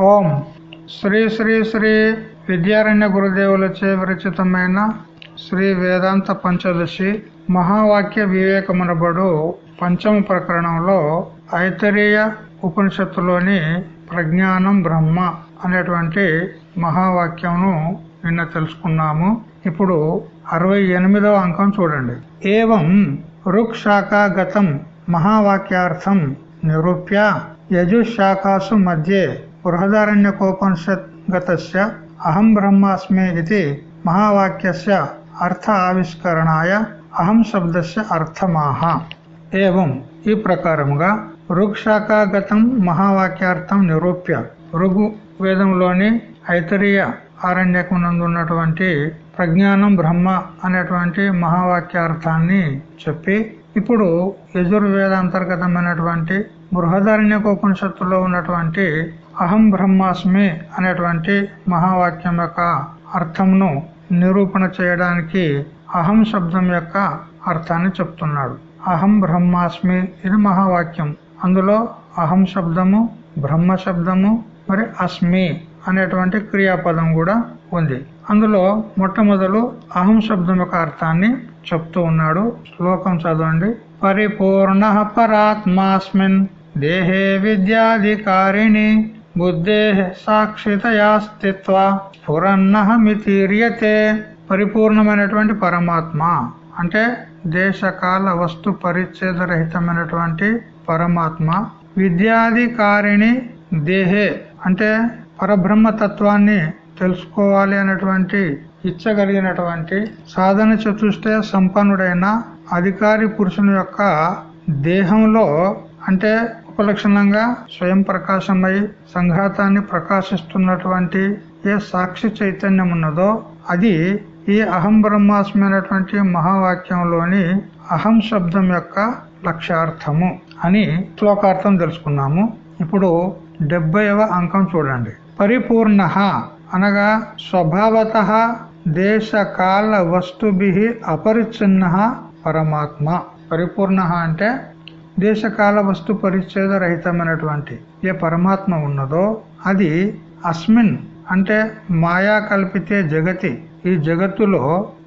ఓం. శ్రీ శ్రీ శ్రీ విద్యారణ్య గురుదేవులచే విరచితమైన శ్రీ వేదాంత పంచదశి మహావాక్య వివేకమునబడు పంచమ ప్రకరణంలో ఐతరీయ ఉపనిషత్తులోని ప్రజ్ఞానం బ్రహ్మ అనేటువంటి మహావాక్యంను నిన్న తెలుసుకున్నాము. ఇప్పుడు అరవై ఎనిమిదవ అంకం చూడండి. ఏవం రుక్శాఖాగతం మహావాక్యార్థం నిరూప్య యజుశాఖాసు మధ్యే బృహదారణ్య కోపనిషత్ అహం బ్రహ్మాస్మి ఇది మహావాక్య అర్థ ఆవిష్కరణాయ అహం శబ్దస్య అర్థమాహ. ఏం ఈ ప్రకారముగా ఋగ్శాఖాగతం మహావాక్యార్థం నిరూప్య. ఋగు వేదంలోని ఐతరీయ ఆరణ్యకునందున్నటువంటి ప్రజ్ఞానం బ్రహ్మ అనేటువంటి మహావాక్యార్థాన్ని చెప్పి ఇప్పుడు యజుర్వేదాంతర్గతమైనటువంటి బృహదారణ్యకోపనిషత్తులో ఉన్నటువంటి అహం బ్రహ్మాస్మి అనేటువంటి మహావాక్యం యొక్క అర్థంను నిరూపణ చేయడానికి అహం శబ్దం యొక్క అర్థాన్ని చెప్తున్నాడు. అహం బ్రహ్మాస్మి ఇది మహావాక్యం. అందులో అహం శబ్దము బ్రహ్మ శబ్దము మరి అస్మి అనేటువంటి క్రియాపదం కూడా ఉంది. అందులో మొట్టమొదలు అహం శబ్దం యొక్క అర్థాన్ని చెప్తూ ఉన్నాడు. శ్లోకం చదవండి. పరిపూర్ణ పరాత్మాస్మిన్ దేహే విద్యాధికారిణి బుద్ధే సాక్షితయా స్థిత్వ పురన్నహమితీర్యతే పరిపూర్ణమైనటువంటి పరమాత్మ. అంటే దేశకాల వస్తు పరిచ్ఛేదరహితమైనటువంటి పరమాత్మ. విద్యాధికారిణి దేహే. అంటే పరబ్రహ్మ తత్వాన్ని తెలుసుకోవాలి అనేటువంటి ఇచ్చగలిగినటువంటి సాధన చతుష్టయ సంపన్నుడైన అధికారి పురుషుని యొక్క దేహంలో అంటే ఉపలక్షణంగా స్వయం ప్రకాశమై సంఘాతాన్ని ప్రకాశిస్తున్నటువంటి ఏ సాక్షి చైతన్యం ఉన్నదో అది ఈ అహం బ్రహ్మాస్మి అనేటువంటి మహావాక్యంలోని అహం శబ్దం యొక్క లక్ష్యార్థము అని శ్లోకార్థం తెలుసుకున్నాము. ఇప్పుడు డెబ్బైవ అంకం చూడండి. పరిపూర్ణ అనగా స్వభావత దేశకాల వస్తుభి అపరిచ్ఛిన్న పరమాత్మ. పరిపూర్ణ అంటే దేశకాల వస్తు పరిచ్ఛేద రహితమైనటువంటి ఏ పరమాత్మ ఉన్నదో అది అస్మిన్ అంటే మాయా కల్పితే జగతి. ఈ జగత్తులో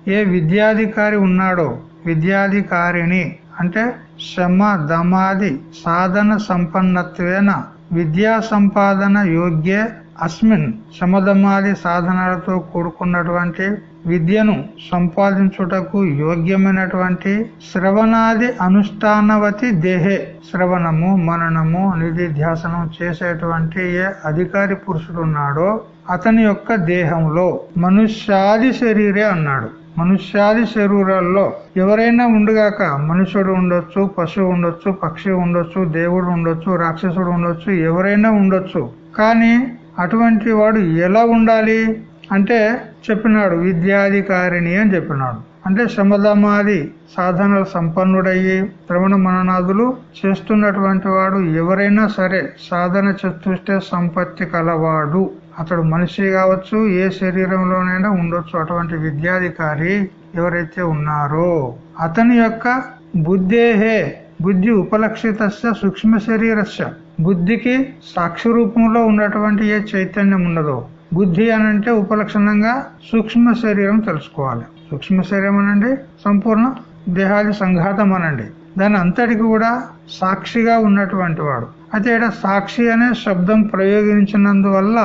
ఏ విద్యాధికారి ఉన్నాడో విద్యాధికారిని అంటే శమ దమాది సాధన సంపన్నత్వేన విద్యా సంపాదన యోగ్యే అస్మిన్. శమదమాది సాధనాలతో కూడుకున్నటువంటి విద్యను సంపాదించుటకు యోగ్యమైనటువంటి శ్రవణాది అనుష్ఠానవతి దేహే. శ్రవణము మననము నిధిధ్యాసనం చేసేటువంటి ఏ అధికారి పురుషుడున్నాడో అతని యొక్క దేహంలో మనుష్యాది శరీరే అన్నాడు. మనుష్యాది శరీరాల్లో ఎవరైనా ఉండుగాక మనుషుడు ఉండొచ్చు పశువు ఉండొచ్చు పక్షి ఉండొచ్చు దేవుడు ఉండొచ్చు రాక్షసుడు ఉండొచ్చు ఎవరైనా ఉండొచ్చు. కానీ అటువంటి వాడు ఎలా ఉండాలి? అంటే చెప్పినాడు విద్యాధికారిణి అని చెప్పినాడు. అంటే శమధమాది సాధనలు సంపన్నుడయ్యి శ్రవణ మననాదులు చేస్తున్నటువంటి వాడు ఎవరైనా సరే సాధన చతుష్టే సంపత్తి కలవాడు. అతడు మనిషి కావచ్చు ఏ శరీరంలోనైనా ఉండొచ్చు. అటువంటి విద్యాధికారి ఎవరైతే ఉన్నారో అతని యొక్క బుద్ధేహే బుద్ధి ఉపలక్షిత సూక్ష్మ శరీరస్య. బుద్ధికి సాక్షి రూపంలో ఉన్నటువంటి ఏ చైతన్యం ఉన్నదో బుద్ధి అనంటే ఉపలక్షణంగా సూక్ష్మ శరీరం తెలుసుకోవాలి. సూక్ష్మ శరీరం అనండి సంపూర్ణ దేహాది సంఘాతం అనండి. దాని అంతటికి కూడా సాక్షిగా ఉన్నటువంటి వాడు. అయితే ఇక్కడ సాక్షి అనే శబ్దం ప్రయోగించినందువల్ల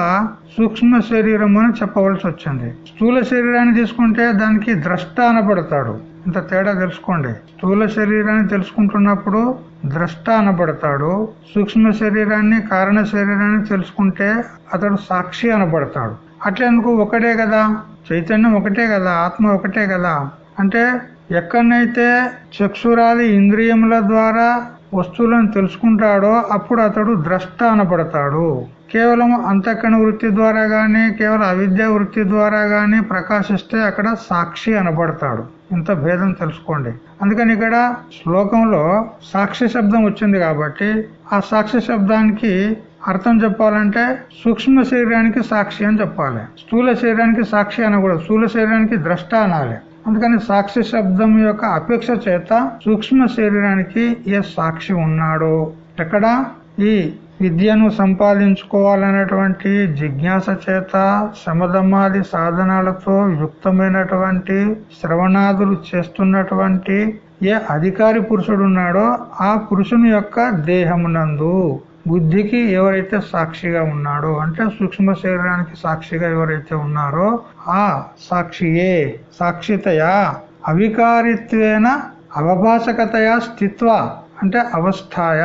సూక్ష్మ శరీరం అని చెప్పవలసి వచ్చింది. స్థూల శరీరాన్ని తీసుకుంటే దానికి ద్రష్ట అనబడతాడు ఇంత తేడా తెలుసుకోండి. స్థూల శరీరాన్ని తెలుసుకుంటున్నప్పుడు ద్రష్ట అనబడతాడు. సూక్ష్మ శరీరాన్ని కారణ శరీరాన్ని తెలుసుకుంటే అతడు సాక్షి అనబడతాడు. అట్లెందుకు ఒకటే కదా? చైతన్యం ఒకటే కదా? ఆత్మ ఒకటే కదా? అంటే ఎక్కడనైతే చక్షురాది ఇంద్రియముల ద్వారా వస్తువులను తెలుసుకుంటాడో అప్పుడు అతడు ద్రష్ట అనబడతాడు. కేవలం అంతఃకణ వృత్తి ద్వారా గాని కేవలం అవిద్య వృత్తి ద్వారా గాని ప్రకాశిస్తే అక్కడ సాక్షి అనబడతాడు. ఇంత భేదం తెలుసుకోండి. అందుకని ఇక్కడ శ్లోకంలో సాక్షి శబ్దం వచ్చింది కాబట్టి ఆ సాక్షి శబ్దానికి అర్థం చెప్పాలంటే సూక్ష్మ శరీరానికి సాక్షి అని చెప్పాలి. స్థూల శరీరానికి సాక్షి అనకూడదు. స్థూల శరీరానికి ద్రష్ట అనాలి. అందుకని సాక్షి శబ్దం యొక్క అపేక్ష చేత సూక్ష్మ శరీరానికి ఏ సాక్షి ఉన్నాడో. ఎక్కడ? ఈ విద్యను సంపాదించుకోవాలనేటువంటి జిజ్ఞాస చేత శమధమాది సాధనాలతో యుక్తమైనటువంటి శ్రవణాదులు చేస్తున్నటువంటి ఏ అధికారి పురుషుడు ఉన్నాడో ఆ పురుషుని యొక్క దేహమునందు బుద్ధికి ఎవరైతే సాక్షిగా ఉన్నాడో అంటే సూక్ష్మ శరీరానికి సాక్షిగా ఎవరైతే ఉన్నారో ఆ సాక్షియే సాక్షితయా అవికారిత్వేన అవభాసకతయా స్థిత్వ. అంటే అవస్థాయ?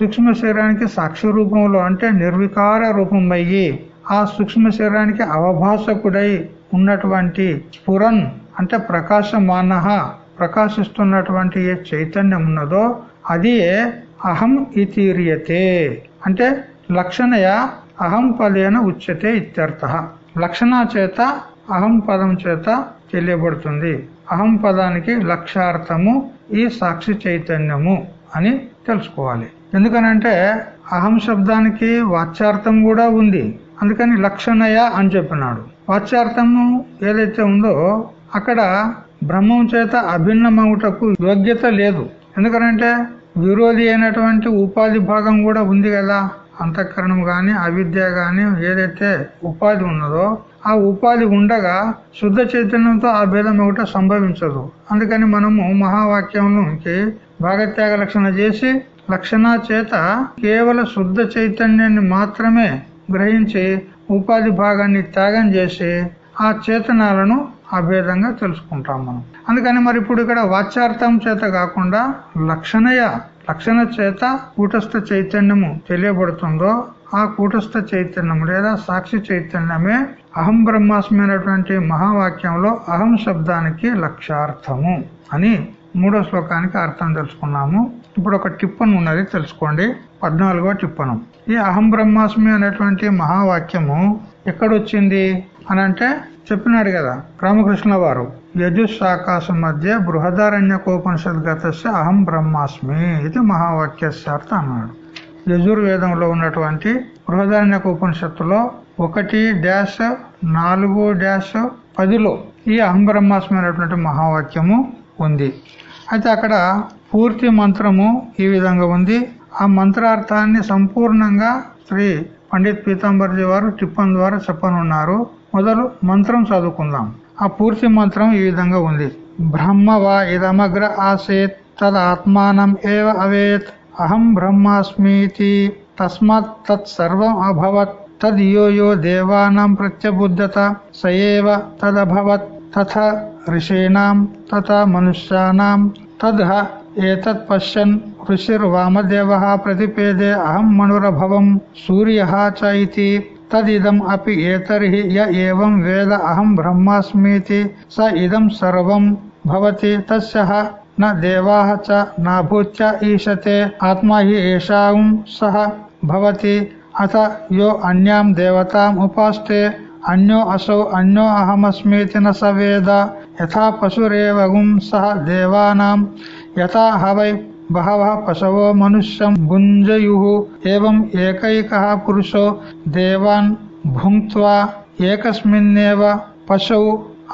సూక్ష్మ శరీరానికి సాక్షి రూపంలో అంటే నిర్వికార రూపమయ్యి ఆ సూక్ష్మ శరీరానికి అవభాషకుడై ఉన్నటువంటి స్ఫురన్ అంటే ప్రకాశమాన ప్రకాశిస్తున్నటువంటి ఏ చైతన్యం ఉన్నదో అది అహం ఇతీరియతే. అంటే లక్షణయ అహం పదేన ఉచ్యతే ఇత్యర్థ. లక్షణ చేత అహం పదం చేత తెలియబడుతుంది. అహం పదానికి లక్ష్యార్థము ఈ సాక్షి చైతన్యము. అని తెలుసుకోవాలి. ఎందుకనంటే అహం శబ్దానికి వాచ్యార్థం కూడా ఉంది. అందుకని లక్షణయ అని చెప్పినాడు. వాచ్యార్థము ఏదైతే ఉందో అక్కడ బ్రహ్మం చేత అభిన్నమవుటకు యోగ్యత లేదు. ఎందుకనంటే విరోధి అయినటువంటి ఉపాధి భాగం కూడా ఉంది కదా. అంతఃకరణం గాని అవిద్య గాని ఏదైతే ఉపాధి ఉన్నదో ఆ ఉపాధి ఉండగా శుద్ధ చైతన్యంతో ఆ భేదం ఒకట సంభవించదు. అందుకని మనము మహావాక్యంలోకి భాగత్యాగ లక్షణ చేసి లక్షణ చేత కేవల శుద్ధ చైతన్యాన్ని మాత్రమే గ్రహించి ఉపాధి భాగాన్ని త్యాగం చేసి ఆ చేతనాలను అభేదంగా తెలుసుకుంటాం మనం. అందుకని మరి ఇప్పుడు ఇక్కడ వాచ్యార్థం చేత కాకుండా లక్షణయ లక్షణ చేత కూటస్థ చైతన్యము తెలియబడుతుందో ఆ కూటస్థ చైతన్యం లేదా సాక్షి చైతన్యమే అహం బ్రహ్మాస్మి అనేటువంటి మహావాక్యంలో అహం శబ్దానికి లక్ష్యార్థము అని మూడో శ్లోకానికి అర్థం తెలుసుకున్నాము. ఇప్పుడు ఒక టిప్పను ఉన్నది తెలుసుకోండి. పద్నాలుగో టిప్పను ఈ అహం బ్రహ్మాస్మి అనేటువంటి మహావాక్యము ఎక్కడొచ్చింది అని అంటే చెప్పినాడు కదా రామకృష్ణ వారు. యజుశాకాశం మధ్య బృహదారణ్యకోపనిషద్గత అహం బ్రహ్మాస్మి ఇది మహావాక్యశార్థ అన్నాడు. యజుర్వేదంలో ఉన్నటువంటి బృహదారణ్యక ఉపనిషత్తులో ఒకటి డాష్ నాలుగు డాష్ పదిలో ఈ అహం బ్రహ్మాస్మి అనేటువంటి మహావాక్యము ఉంది. అయితే అక్కడ పూర్తి మంత్రము ఈ విధంగా ఉంది. ఆ మంత్రార్థాన్ని సంపూర్ణంగా శ్రీ పండిత్ పీతాంబర్జీ వారు టిప్పన్ ద్వారా చెప్పనున్నారు. మొదలు మంత్రం చదువుకుందాం. ఆ పూర్తి మంత్రం ఈ విధంగా ఉంది. బ్రహ్మవా ఇదమగ్ర ఆసేత్ తదాత్మానం ఏవ అవేత్ అహం బ్రహ్మాస్మీతి తస్మాత్ తత్ సర్వం అభవత్ తద్ యో యో దేవానాం ప్రత్యబుద్ధత సయేవ తదభవత్. తథ ఋషీణాం తథా మనుష్యానాం తద్ ఏతత్ పశ్యన్ ఋషిర్వామదేవ ప్రతిపేదే అహం మనురభవం సూర్య చ ఇతి తదిదం అపి ఏతర్హి య ఏవం వేద అహం బ్రహ్మాస్మీతి స ఇదం సర్వం భవతి తస్య న దేవాः చ నాభూత్య ఈశతే ఆత్మా హి ఏషాం సహ భవతి అత యో అన్యాం దేవతాం ఉపాస్తే అన్యో అసౌ అన్యో అహమస్మీతి నవేద యథా పశురేవగుం సహ దేవానాం యథా హవై బహవ పశవో మనుష్యం భుంజయు ఏం ఏకైక పురుషో దేవాన్ భుంక్వా ఏకస్మిన్నేవ పశౌ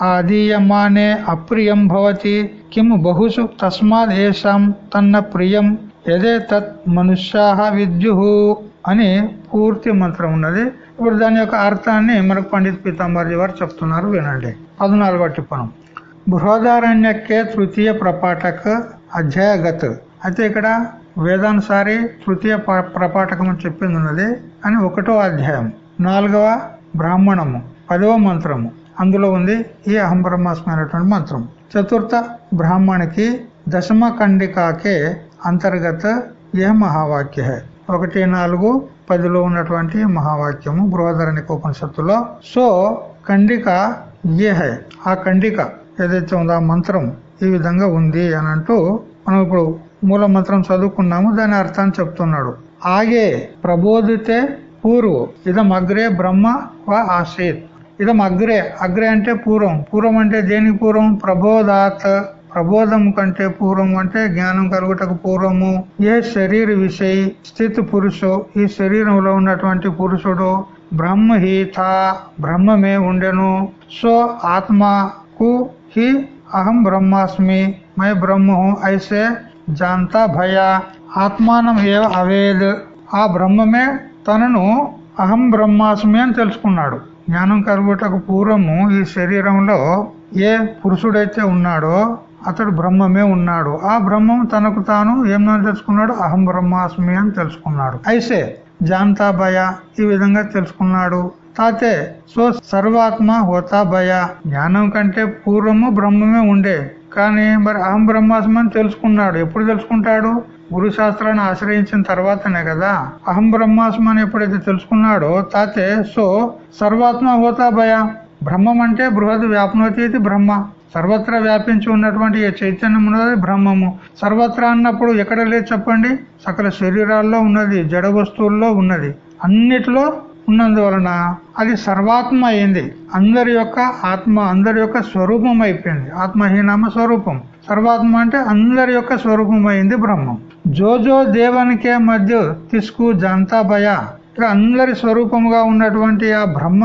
ఆదీయమానే అప్రియం భవతి కిం బహుషు తస్మాత్ ఏషాం తన్న ప్రియం ఎదే తత్ మనుష్యా విద్యు అని పూర్తి మంత్రం ఉన్నది. ఇప్పుడు దాని యొక్క అర్థాన్ని మనకు పండిత్ పీతాంబర్జీ వారు చెప్తున్నారు వినండి. పద్నాలుగో టిప్పణం. బృహదారణ్యకే తృతీయ ప్రపాఠక అధ్యాయగత్. అయితే ఇక్కడ వేదానుసారి తృతీయ ప్రపాఠకం అని చెప్పింది ఉన్నది. అని ఒకటో అధ్యాయం. నాలుగవ బ్రాహ్మణము. పదవ మంత్రము. అందులో ఉంది ఈ అహం బ్రహ్మాస్మి అనేటువంటి మంత్రం. చతుర్థ బ్రాహ్మణికి దశమ ఖండికాకే అంతర్గత ఏ మహావాక్య. ఒకటి నాలుగు పదిలో ఉన్నటువంటి మహావాక్యము బృహదరణి ఉపనిషత్తులో సో ఖండిక ఏ హై? ఆ ఖండిక ఏదైతే ఉందో ఆ మంత్రం ఈ విధంగా ఉంది అని అంటూ మనం ఇప్పుడు మూల మంత్రం చదువుకున్నాము దాని అర్థాన్ని చెప్తున్నాడు. ఆగే ప్రబోధితే పూర్వ. ఇదం అగ్రే బ్రహ్మ వా ఆసీత్. ఇదం అగ్రే. అగ్రే అంటే పూర్వం. పూర్వం అంటే దేనికి పూర్వం? ప్రబోధాత్. ప్రబోధము కంటే పూర్వం అంటే జ్ఞానం కలుగుటకు పూర్వము. ఏ శరీర విషయ స్థితి పురుషు ఈ శరీరంలో ఉన్నటువంటి పురుషుడు బ్రహ్మ హీత బ్రహ్మమే ఉండెను. సో ఆత్మకు హి అహం బ్రహ్మాస్మి మై బ్రహ్మ ఐసే జాంతా భయ. ఆత్మానం ఏ అవేద్ ఆ బ్రహ్మమే తనను అహం బ్రహ్మాస్మి అని తెలుసుకున్నాడు. జ్ఞానం కలుగుటకు పూర్వము ఈ శరీరంలో ఏ పురుషుడైతే ఉన్నాడో అతడు బ్రహ్మమే ఉన్నాడు. ఆ బ్రహ్మం తనకు తాను ఏమని తెలుసుకున్నాడు? అహం బ్రహ్మాస్మి అని తెలుసుకున్నాడు. అయితే జాంతా భయ ఈ విధంగా తెలుసుకున్నాడు. తాతే సో సర్వాత్మ హోతా భయ జ్ఞానం కంటే పూర్వము బ్రహ్మమే ఉండే. కానీ మరి అహం బ్రహ్మాస్మి అని తెలుసుకున్నాడు. ఎప్పుడు తెలుసుకుంటాడు? గురు శాస్త్రాన్ని ఆశ్రయించిన తర్వాతనే కదా. అహం బ్రహ్మాస్మి అని ఎప్పుడైతే తెలుసుకున్నాడో తాతే సో సర్వాత్మ హోతా భయ బ్రహ్మం అంటే బృహద్ వ్యాప్నోతి బ్రహ్మ. సర్వత్రా వ్యాపించి ఉన్నటువంటి చైతన్యం ఉన్నది బ్రహ్మము. సర్వత్రా అన్నప్పుడు ఎక్కడ లేదు చెప్పండి? సకల శరీరాల్లో ఉన్నది జడ వస్తువుల్లో ఉన్నది. అన్నిటిలో ఉన్నందువలన అది సర్వాత్మ అయింది. అందరి యొక్క ఆత్మ అందరి యొక్క స్వరూపం అయిపోయింది ఆత్మహీనామ స్వరూపం. సర్వాత్మ అంటే అందరి యొక్క స్వరూపం అయింది బ్రహ్మం. జోజో దేవనికే మధ్య తీసుకు జంతా భయ. ఇక అందరి స్వరూపముగా ఉన్నటువంటి ఆ బ్రహ్మ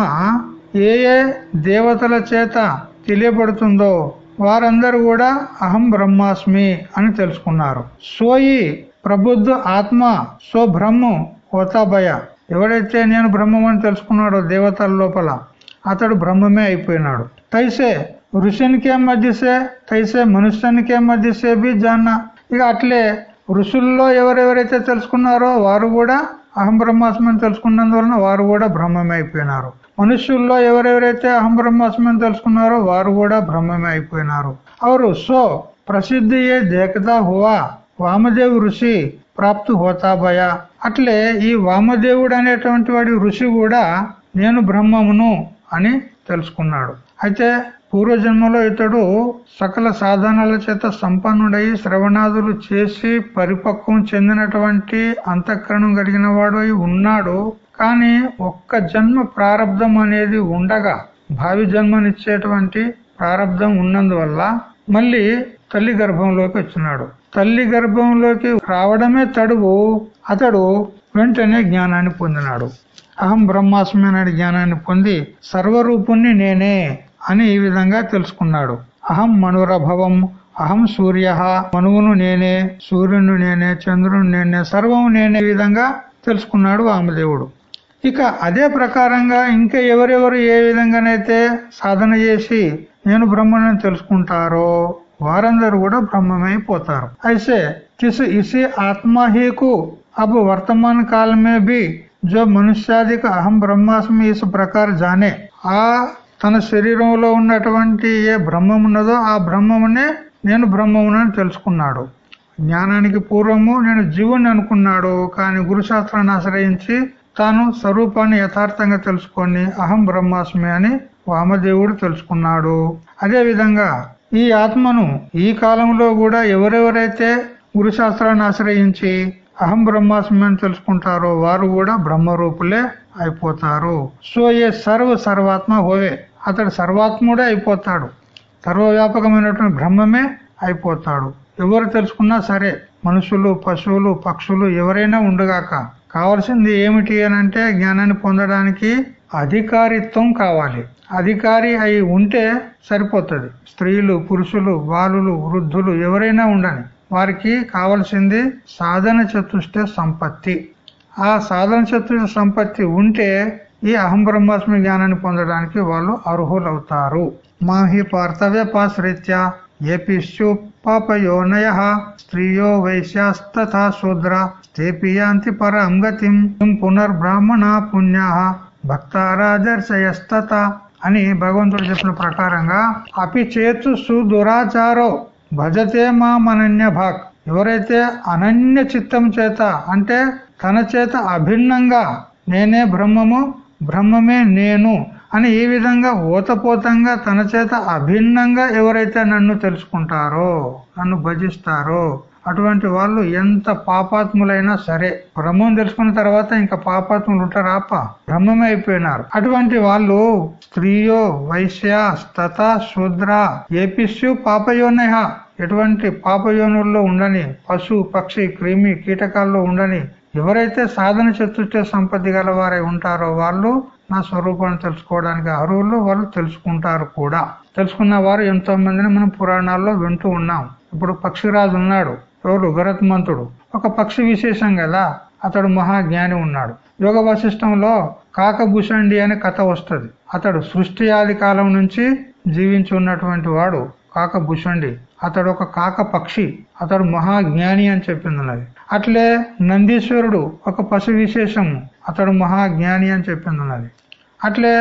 ఏ ఏ దేవతల చేత తెలియబడుతుందో వారందరూ కూడా అహం బ్రహ్మాస్మి అని తెలుసుకున్నారు. సోయి ప్రబుద్ధ ఆత్మ సో బ్రహ్మ ఓతాభయ ఎవడైతే నేను బ్రహ్మం అని తెలుసుకున్నాడో దేవతల లోపల అతడు బ్రహ్మమే అయిపోయినాడు. తైసే ఋషునికే మధ్యసే తైసే మనుష్యునికే మధ్యసే బి జాన్న. ఇక అట్లే ఋషుల్లో ఎవరెవరైతే తెలుసుకున్నారో వారు కూడా అహం బ్రహ్మాస్మని తెలుసుకున్నందువలన వారు కూడా బ్రహ్మమే అయిపోయినారు. మనుష్యుల్లో ఎవరెవరైతే అహం బ్రహ్మాస్మని తెలుసుకున్నారో వారు కూడా బ్రహ్మమే అయిపోయినారు. అవరు సో ప్రసిద్ధి ఏ దేకతా హువా? వామదేవ్ ఋషి ప్రాప్తు హోతాభయ అట్లే ఈ వామదేవుడు అనేటువంటి వాడి ఋషి కూడా నేను బ్రహ్మమును అని తెలుసుకున్నాడు. అయితే పూర్వజన్మలో ఇతడు సకల సాధనాల చేత సంపన్నుడై శ్రవణాదులు చేసి పరిపక్వం చెందినటువంటి అంతఃకరణం కలిగిన వాడు ఉన్నాడు. కానీ ఒక్క జన్మ ప్రారంధం అనేది ఉండగా భావి జన్మనిచ్చేటువంటి ప్రారంధం ఉన్నందువల్ల మళ్ళీ తల్లి గర్భంలోకి వచ్చినాడు. తల్లి గర్భంలోకి రావడమే తడువు అతడు వెంటనే జ్ఞానాన్ని పొందినాడు. అహం బ్రహ్మాస్మి అనే జ్ఞానాన్ని పొంది సర్వరూపుణ్ణి నేనే అని ఈ విధంగా తెలుసుకున్నాడు. అహం మనురభవం అహం సూర్య మనువును నేనే సూర్యుని నేనే చంద్రుని నేనే సర్వం నేనే విధంగా తెలుసుకున్నాడు వామదేవుడు. ఇక అదే ప్రకారంగా ఇంకా ఎవరెవరు ఏ విధంగానైతే సాధన చేసి నేను బ్రహ్మని తెలుసుకుంటారో వారందరూ కూడా బ్రహ్మమైపోతారు అయితే किस इसी आत्मा ही को अब वर्तमान काल में भी जो మనుష్యాదిక అహం బ్రహ్మాస్మి ఇసు ప్రకార జానే ఆ తన శరీరంలో ఉన్నటువంటి ఏ బ్రహ్మం ఉన్నదో ఆ బ్రహ్మమునే నేను బ్రహ్మమునని తెలుసుకున్నాడు జ్ఞానానికి పూర్వము నేను జీవుని అనుకున్నాడు కానీ గురుశాస్త్రాన్ని ఆశ్రయించి తాను స్వరూపాన్ని యథార్థంగా తెలుసుకొని అహం బ్రహ్మాస్మి అని వామదేవుడు తెలుసుకున్నాడు. అదే విధంగా ఈ ఆత్మను ఈ కాలంలో కూడా ఎవరెవరైతే గురుశాస్త్రాన్ని ఆశ్రయించి అహం బ్రహ్మాస్మి అని తెలుసుకుంటారో వారు కూడా బ్రహ్మరూపులే అయిపోతారు. సో ఏ సర్వ సర్వాత్మ హోవే. అతడు సర్వాత్ముడే అయిపోతాడు. సర్వవ్యాపకమైనటువంటి బ్రహ్మమే అయిపోతాడు. ఎవరు తెలుసుకున్నా సరే మనుషులు పశువులు పక్షులు ఎవరైనా ఉండగాక కావలసింది ఏమిటి అంటే జ్ఞానాన్ని పొందడానికి అధికారిత్వం కావాలి. అధికారి అయి ఉంటే సరిపోతుంది. స్త్రీలు పురుషులు బాలులు వృద్ధులు ఎవరైనా ఉండని వారికి కావలసింది సాధన చతుష్ట సంపత్తి. ఆ సాధన చతుష్ట సంపత్తి ఉంటే ఈ అహం బ్రహ్మాస్మి జ్ఞానాన్ని పొందడానికి వాళ్ళు అర్హులవుతారు. మాహి పార్థవ్య పాశ్రీత్యా ఏపీ పాపయోనయ స్త్రీయో వైశ్యాస్తథా శూద్ర తేపియాంతి పరం గతిం పునర్బ్రాహ్మణ పుణ్య భక్తారాదర్శయస్తత అని భగవంతుడు చెప్పిన ప్రకారంగా అపి చేతు సుదురాచారో భజతే మా భాక్ ఎవరైతే అనన్య చిత్తం చేత అంటే తన చేత అభిన్నంగా నేనే బ్రహ్మము బ్రహ్మమే నేను అని ఈ విధంగా ఓతపోతంగా తన చేత అభిన్నంగా ఎవరైతే నన్ను తెలుసుకుంటారో నన్ను భజిస్తారో అటువంటి వాళ్ళు ఎంత పాపాత్ములైనా సరే బ్రహ్మం తెలుసుకున్న తర్వాత ఇంకా పాపాత్ములు ఉంటారు? ఆప బ్రహ్మమే అయిపోయినారు. అటువంటి వాళ్ళు స్త్రీయో వైశ్య స్తత శూద్ర ఏపిస్యు పాపయోనయ ఎటువంటి పాపయోనుల్లో ఉండని పశు పక్షి క్రిమి కీటకాల్లో ఉండని ఎవరైతే సాధన చతుర్థ సంపత్తి గల వారై ఉంటారో వాళ్ళు నా స్వరూపాన్ని తెలుసుకోవడానికి అర్హులు వాళ్ళు తెలుసుకుంటారు కూడా. తెలుసుకున్న వారు ఎంతో మందిని మనం పురాణాల్లో వింటూ ఉన్నాం. ఇప్పుడు పక్షిరాజు ఉన్నాడు. ఎవరు? గరత్మంతుడు ఒక పక్షి విశేషం కదా? అతడు మహాజ్ఞాని ఉన్నాడు. యోగ వశిష్టంలో కాకభూషండి అనే కథ వస్తుంది. అతడు సృష్టి ఆది కాలం నుంచి జీవించి ఉన్నటువంటి వాడు. కాకభూషండి అతడు ఒక కాక పక్షి. అతడు మహాజ్ఞాని అని చెప్పింది ఉన్నది అట్లే నందీశ్వరుడు ఒక పశు విశేషము. అతడు మహాజ్ఞాని అని చెప్పింది ఉన్నది అట్లే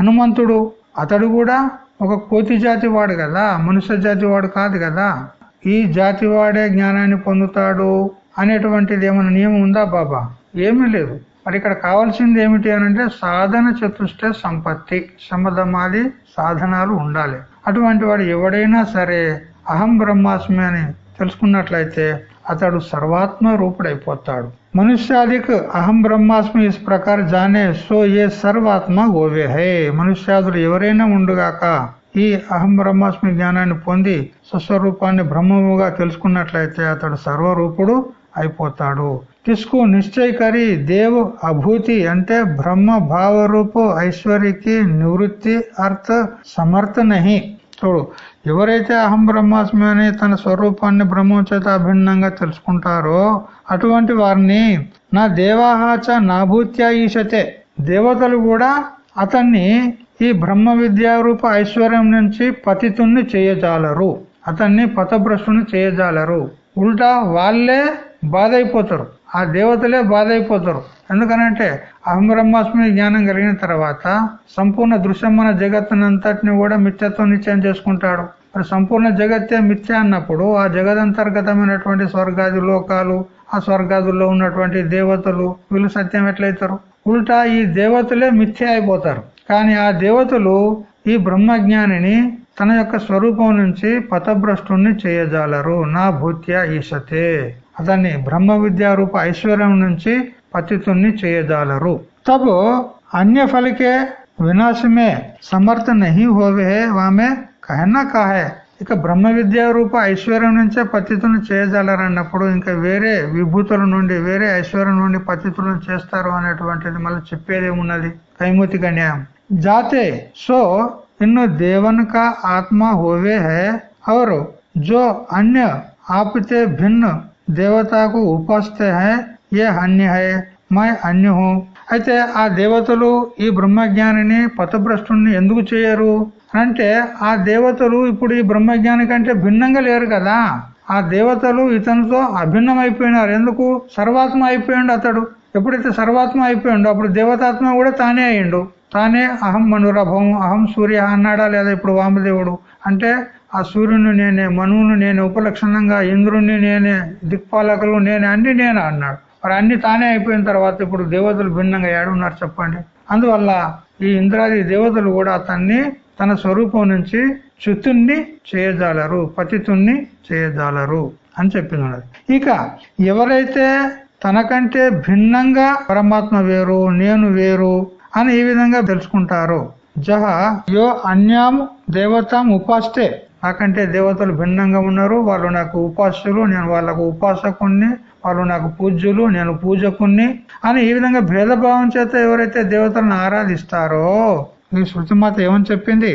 హనుమంతుడు అతడు కూడా ఒక కోతి జాతి వాడు కదా మనుష్య జాతి వాడు కాదు కదా. ఈ జాతి వాడే జ్ఞానాన్ని పొందుతాడు అనేటువంటిది ఏమైనా నియమం ఉందా బాబా? ఏమీ లేదు. మరి ఇక్కడ కావాల్సింది ఏమిటి అంటే సాధన చతుష్ట సంపత్తి. సమధమాది సాధనాలు ఉండాలి. అటువంటి వాడు ఎవడైనా సరే అహం బ్రహ్మాస్మి అని తెలుసుకున్నట్లయితే అతడు సర్వాత్మ రూపుడైపోతాడు. మనుష్యాదిక్ అహం బ్రహ్మాస్మి ఇస్ ప్రకార జానే సో ఏ సర్వాత్మ గోవే. హే మనుష్యాదులు ఎవరైనా ఉండుగాక ఈ అహం బ్రహ్మాస్మి జ్ఞానాన్ని పొంది స్వస్వరూపాన్ని బ్రహ్మముగా తెలుసుకున్నట్లయితే అతడు సర్వరూపుడు అయిపోతాడు. తీసుకు నిశ్చయకరి దేవ్ అభూతి అంటే బ్రహ్మ భావరూపు ఐశ్వర్యకి నివృత్తి అర్థ సమర్థ నహి. చూడు ఎవరైతే అహం బ్రహ్మాస్మి అని తన స్వరూపాన్ని బ్రహ్మం చేత అభిన్నంగా తెలుసుకుంటారో అటువంటి వారిని నా దేవాహాచ నాభూత్యా ఈశతే దేవతలు కూడా అతన్ని ఈ బ్రహ్మ విద్యారూప ఐశ్వర్యం నుంచి పతితుణ్ణి చేయజాలరు. అతన్ని పథభ్రష్టుని చేయజాలరు. ఉల్టా వాళ్ళే బాధ అయిపోతారు ఆ దేవతలే బాధ అయిపోతారు ఎందుకనంటే అహం బ్రహ్మాస్మి జ్ఞానం కలిగిన తర్వాత సంపూర్ణ దృశ్యమైన జగత్తునంతటిని కూడా మిథ్యత్వం నిశ్చయం చేసుకుంటాడు. మరి సంపూర్ణ జగత్తే మిథ్య అన్నప్పుడు ఆ జగదంతర్గతమైనటువంటి స్వర్గాది లోకాలు ఆ స్వర్గాదుల్లో ఉన్నటువంటి దేవతలు వీళ్ళు సత్యం ఎట్లయితారు? ఉల్టా ఈ దేవతలే మిథ్య అయిపోతారు. కానీ ఆ దేవతలు ఈ బ్రహ్మజ్ఞానిని తన యొక్క స్వరూపం నుంచి పథభ్రష్టుని చేయజాలరు. నా భూత్య ఈశతే అతన్ని బ్రహ్మ విద్యారూప ఐశ్వర్యం నుంచి పతితుణ్ణి చేయదాలరు తబు అన్య ఫలికే వినాశమే సమర్థ నహి హోవే వామే కహనా కాహే. ఇక బ్రహ్మ విద్యా రూప ఐశ్వర్యం నుంచే పతితులను చేయజాలరన్నప్పుడు ఇంకా వేరే విభూతుల నుండి వేరే ఐశ్వర్యం నుండి పతితులను చేస్తారు అనేటువంటిది మళ్ళీ చెప్పేది ఉన్నది కైముతిక జాతే సో ఇన్ను దేవన్ కా ఆత్మ హోవే హే అవరు. జో అన్య ఆపితే భిన్న దేవతకు ఉపాస్తే హే ఏ అన్య హే మై అన్య అయితే ఆ దేవతలు ఈ బ్రహ్మజ్ఞానిని పథభ్రష్టుని ఎందుకు చేయరు? అంటే ఆ దేవతలు ఇప్పుడు ఈ బ్రహ్మజ్ఞాని కంటే భిన్నంగా లేరు కదా. ఆ దేవతలు ఇతనితో అభిన్నం అయిపోయినారు ఎందుకు? సర్వాత్మ అయిపోయిండు అతడు. ఎప్పుడైతే సర్వాత్మ అయిపోయిండు అప్పుడు దేవతాత్మ కూడా తానే అయ్యిండు. తానే అహం మనురభం అహం సూర్య అన్నాడా లేదా ఇప్పుడు వామదేవుడు? అంటే ఆ సూర్యుని నేనే మనువును నేనే ఉపలక్షణంగా ఇంద్రుణ్ణి నేనే దిక్పాలకులు నేనే అన్ని నేనే అన్నాడు. మరి అన్ని తానే అయిపోయిన తర్వాత ఇప్పుడు దేవతలు భిన్నంగా ఏడున్నారు చెప్పండి. అందువల్ల ఈ ఇంద్రాది దేవతలు కూడా అతన్ని తన స్వరూపం నుంచి చ్యుతుణ్ణి చేయజాలరు పతితుణ్ణి చేయజాలరు అని చెప్పింది ఇక ఎవరైతే తనకంటే భిన్నంగా పరమాత్మ వేరు నేను వేరు అని ఈ విధంగా తెలుసుకుంటారు జహ యో అన్యాం దేవతాం ఉపాస్తే. నాకంటే దేవతలు భిన్నంగా ఉన్నారు వాళ్ళు నాకు ఉపాస్యులు నేను వాళ్ళకు ఉపాసకుణ్ణి వాళ్ళు నాకు పూజ్యులు నేను పూజకుణ్ణి అని ఈ విధంగా భేదభావం చేత ఎవరైతే దేవతలను ఆరాధిస్తారో ఈ శృతిమాత ఏమని చెప్పింది?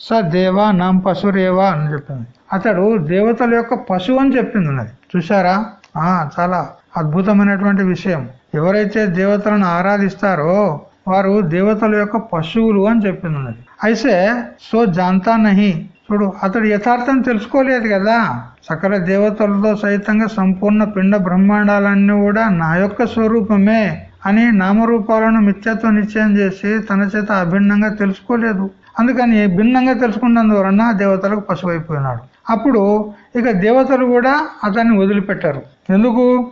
స దేవా నం పశురేవా అని చెప్పింది. అతడు దేవతల యొక్క పశువు అని చెప్పింది ఉన్నది. చూసారా ఆ చాలా అద్భుతమైనటువంటి విషయం. ఎవరైతే దేవతలను ఆరాధిస్తారో వారు దేవతల యొక్క పశువులు అని చెప్పింది ఉన్నది. అయితే సో జాంతా నహి చూడు అతడు యథార్థం తెలుసుకోలేదు కదా. సకల దేవతలతో సైతంగా సంపూర్ణ పిండ బ్రహ్మాండాలన్నీ కూడా నా యొక్క స్వరూపమే అని నామరూపాలను మిథ్యతో నిశ్చయం చేసి తన చేత అభిన్నంగా తెలుసుకోలేదు. అందుకని భిన్నంగా తెలుసుకున్నందువలన దేవతలకు పశువైపోయినాడు. అప్పుడు ఇక దేవతలు కూడా అతన్ని వదిలిపెట్టారు. ఎందుకు?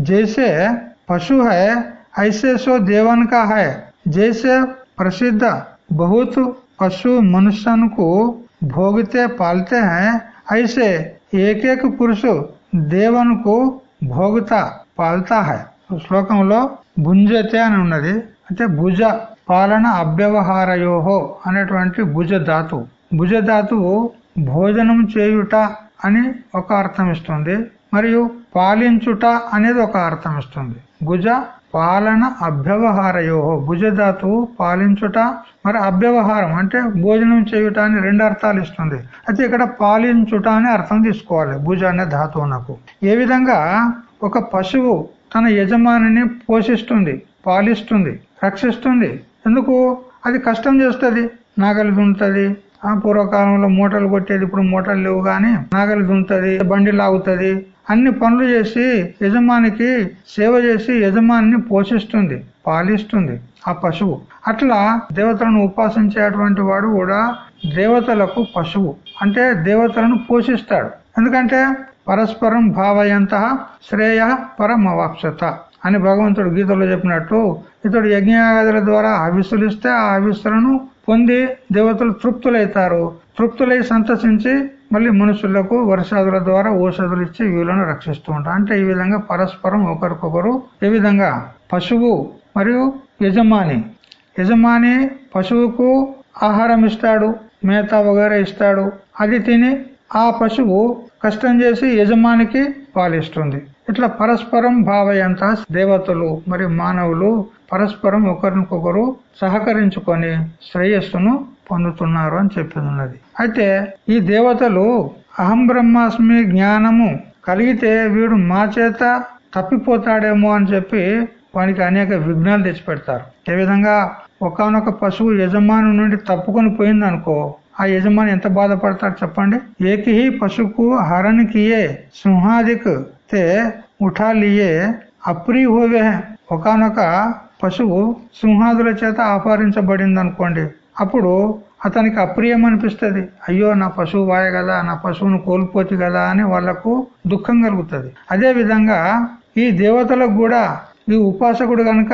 జైసే పశు హై ఐసేసో దేవన్కా హై. జైసే ప్రసిద్ధ బహుత్ పశు మనుష్యనుకు भोगते पालते हैं ऐसे एक एक पुरुष దేవన్ కు భోగత పాల్తా హై శ్లోకంలో భుంజతే అని ఉన్నది అంటే భుజ పాలన అవ్యవహారయోహో అనేటువంటి భుజ ధాతు భుజ ధాతువు భోజనం చేయుట అని ఒక అర్థం ఇస్తుంది మరియు పాలించుట అనేది ఒక అర్థం ఇస్తుంది భుజ పాలన అభ్యవహారయో. భుజధాతు పాలించుట మరి అభ్యవహారం అంటే భోజనం చేయుట అని రెండు అర్థాలు ఇస్తుంది. అయితే ఇక్కడ పాలించుట అని అర్థం తీసుకోవాలి భుజ అనే ధాతువునకు ఏ విధంగా? ఒక పశువు తన యజమానిని పోషిస్తుంది పాలిస్తుంది రక్షిస్తుంది. ఎందుకు? అది కష్టం చేస్తుంది నాగలి దుంతది ఆ పూర్వకాలంలో మూటలు కొట్టేది ఇప్పుడు మూటలు లేవు కానీ నాగలి దుంతది బండి లాగుతుంది. అన్ని పనులు చేసి యజమానికి సేవ చేసి యజమానిని పోషిస్తుంది పాలిస్తుంది ఆ పశువు. అట్లా దేవతలను ఉపాసించేటువంటి వాడు కూడా దేవతలకు పశువు. అంటే దేవతలను పోషిస్తాడు. ఎందుకంటే పరస్పరం భావయంత శ్రేయ పరమవాప్సత అని భగవంతుడు గీతలో చెప్పినట్టు ఇతడు యజ్ఞయాగాదుల ద్వారా అవిసులిస్తే ఆ అవిసులను పొంది దేవతలు తృప్తులైతారు. తృప్తులై సంతసించి మళ్ళీ మనుషులకు వర్షాదుల ద్వారా ఔషధులు ఇచ్చి వీళ్ళను రక్షిస్తూ ఉంటారు అంటే ఈ విధంగా పరస్పరం ఒకరికొకరు ఏ విధంగా? పశువు మరియు యజమాని. యజమాని పశువుకు ఆహారం ఇస్తాడు మేత వగేర ఇస్తాడు. అది తిని ఆ పశువు కష్టం చేసి యజమానికి పాలిస్తుంది. ఇట్లా పరస్పరం భావయంత దేవతలు మరియు మానవులు పరస్పరం ఒకరికొకరు సహకరించుకొని శ్రేయస్సును పొందుతున్నారు అని చెప్పింది అయితే ఈ దేవతలు అహం బ్రహ్మాస్మి జ్ఞానము కలిగితే వీడు మా చేత తప్పిపోతాడేమో అని చెప్పి వానికి అనేక విఘ్నాలు తెచ్చిపెడతారు. ఏ విధంగా ఒకనొక పశువు యజమాని నుండి తప్పుకొని పోయింది అనుకో ఆ యజమాని ఎంత బాధపడతాడు చెప్పండి? ఏకి పశుకు హరణకియే సింహాదిక్ తే ఉఠాలియే అప్రీ హోవే ఒకనొక పశువు సింహాదుల చేత ఆపాదించబడింది అనుకోండి అప్పుడు అతనికి అప్రియం అనిపిస్తుంది అయ్యో నా పశువు వాయ కదా నా పశువును కోల్పోతుంది కదా అని వాళ్ళకు దుఃఖం కలుగుతుంది. అదే విధంగా ఈ దేవతలకు కూడా ఈ ఉపాసకుడు గనక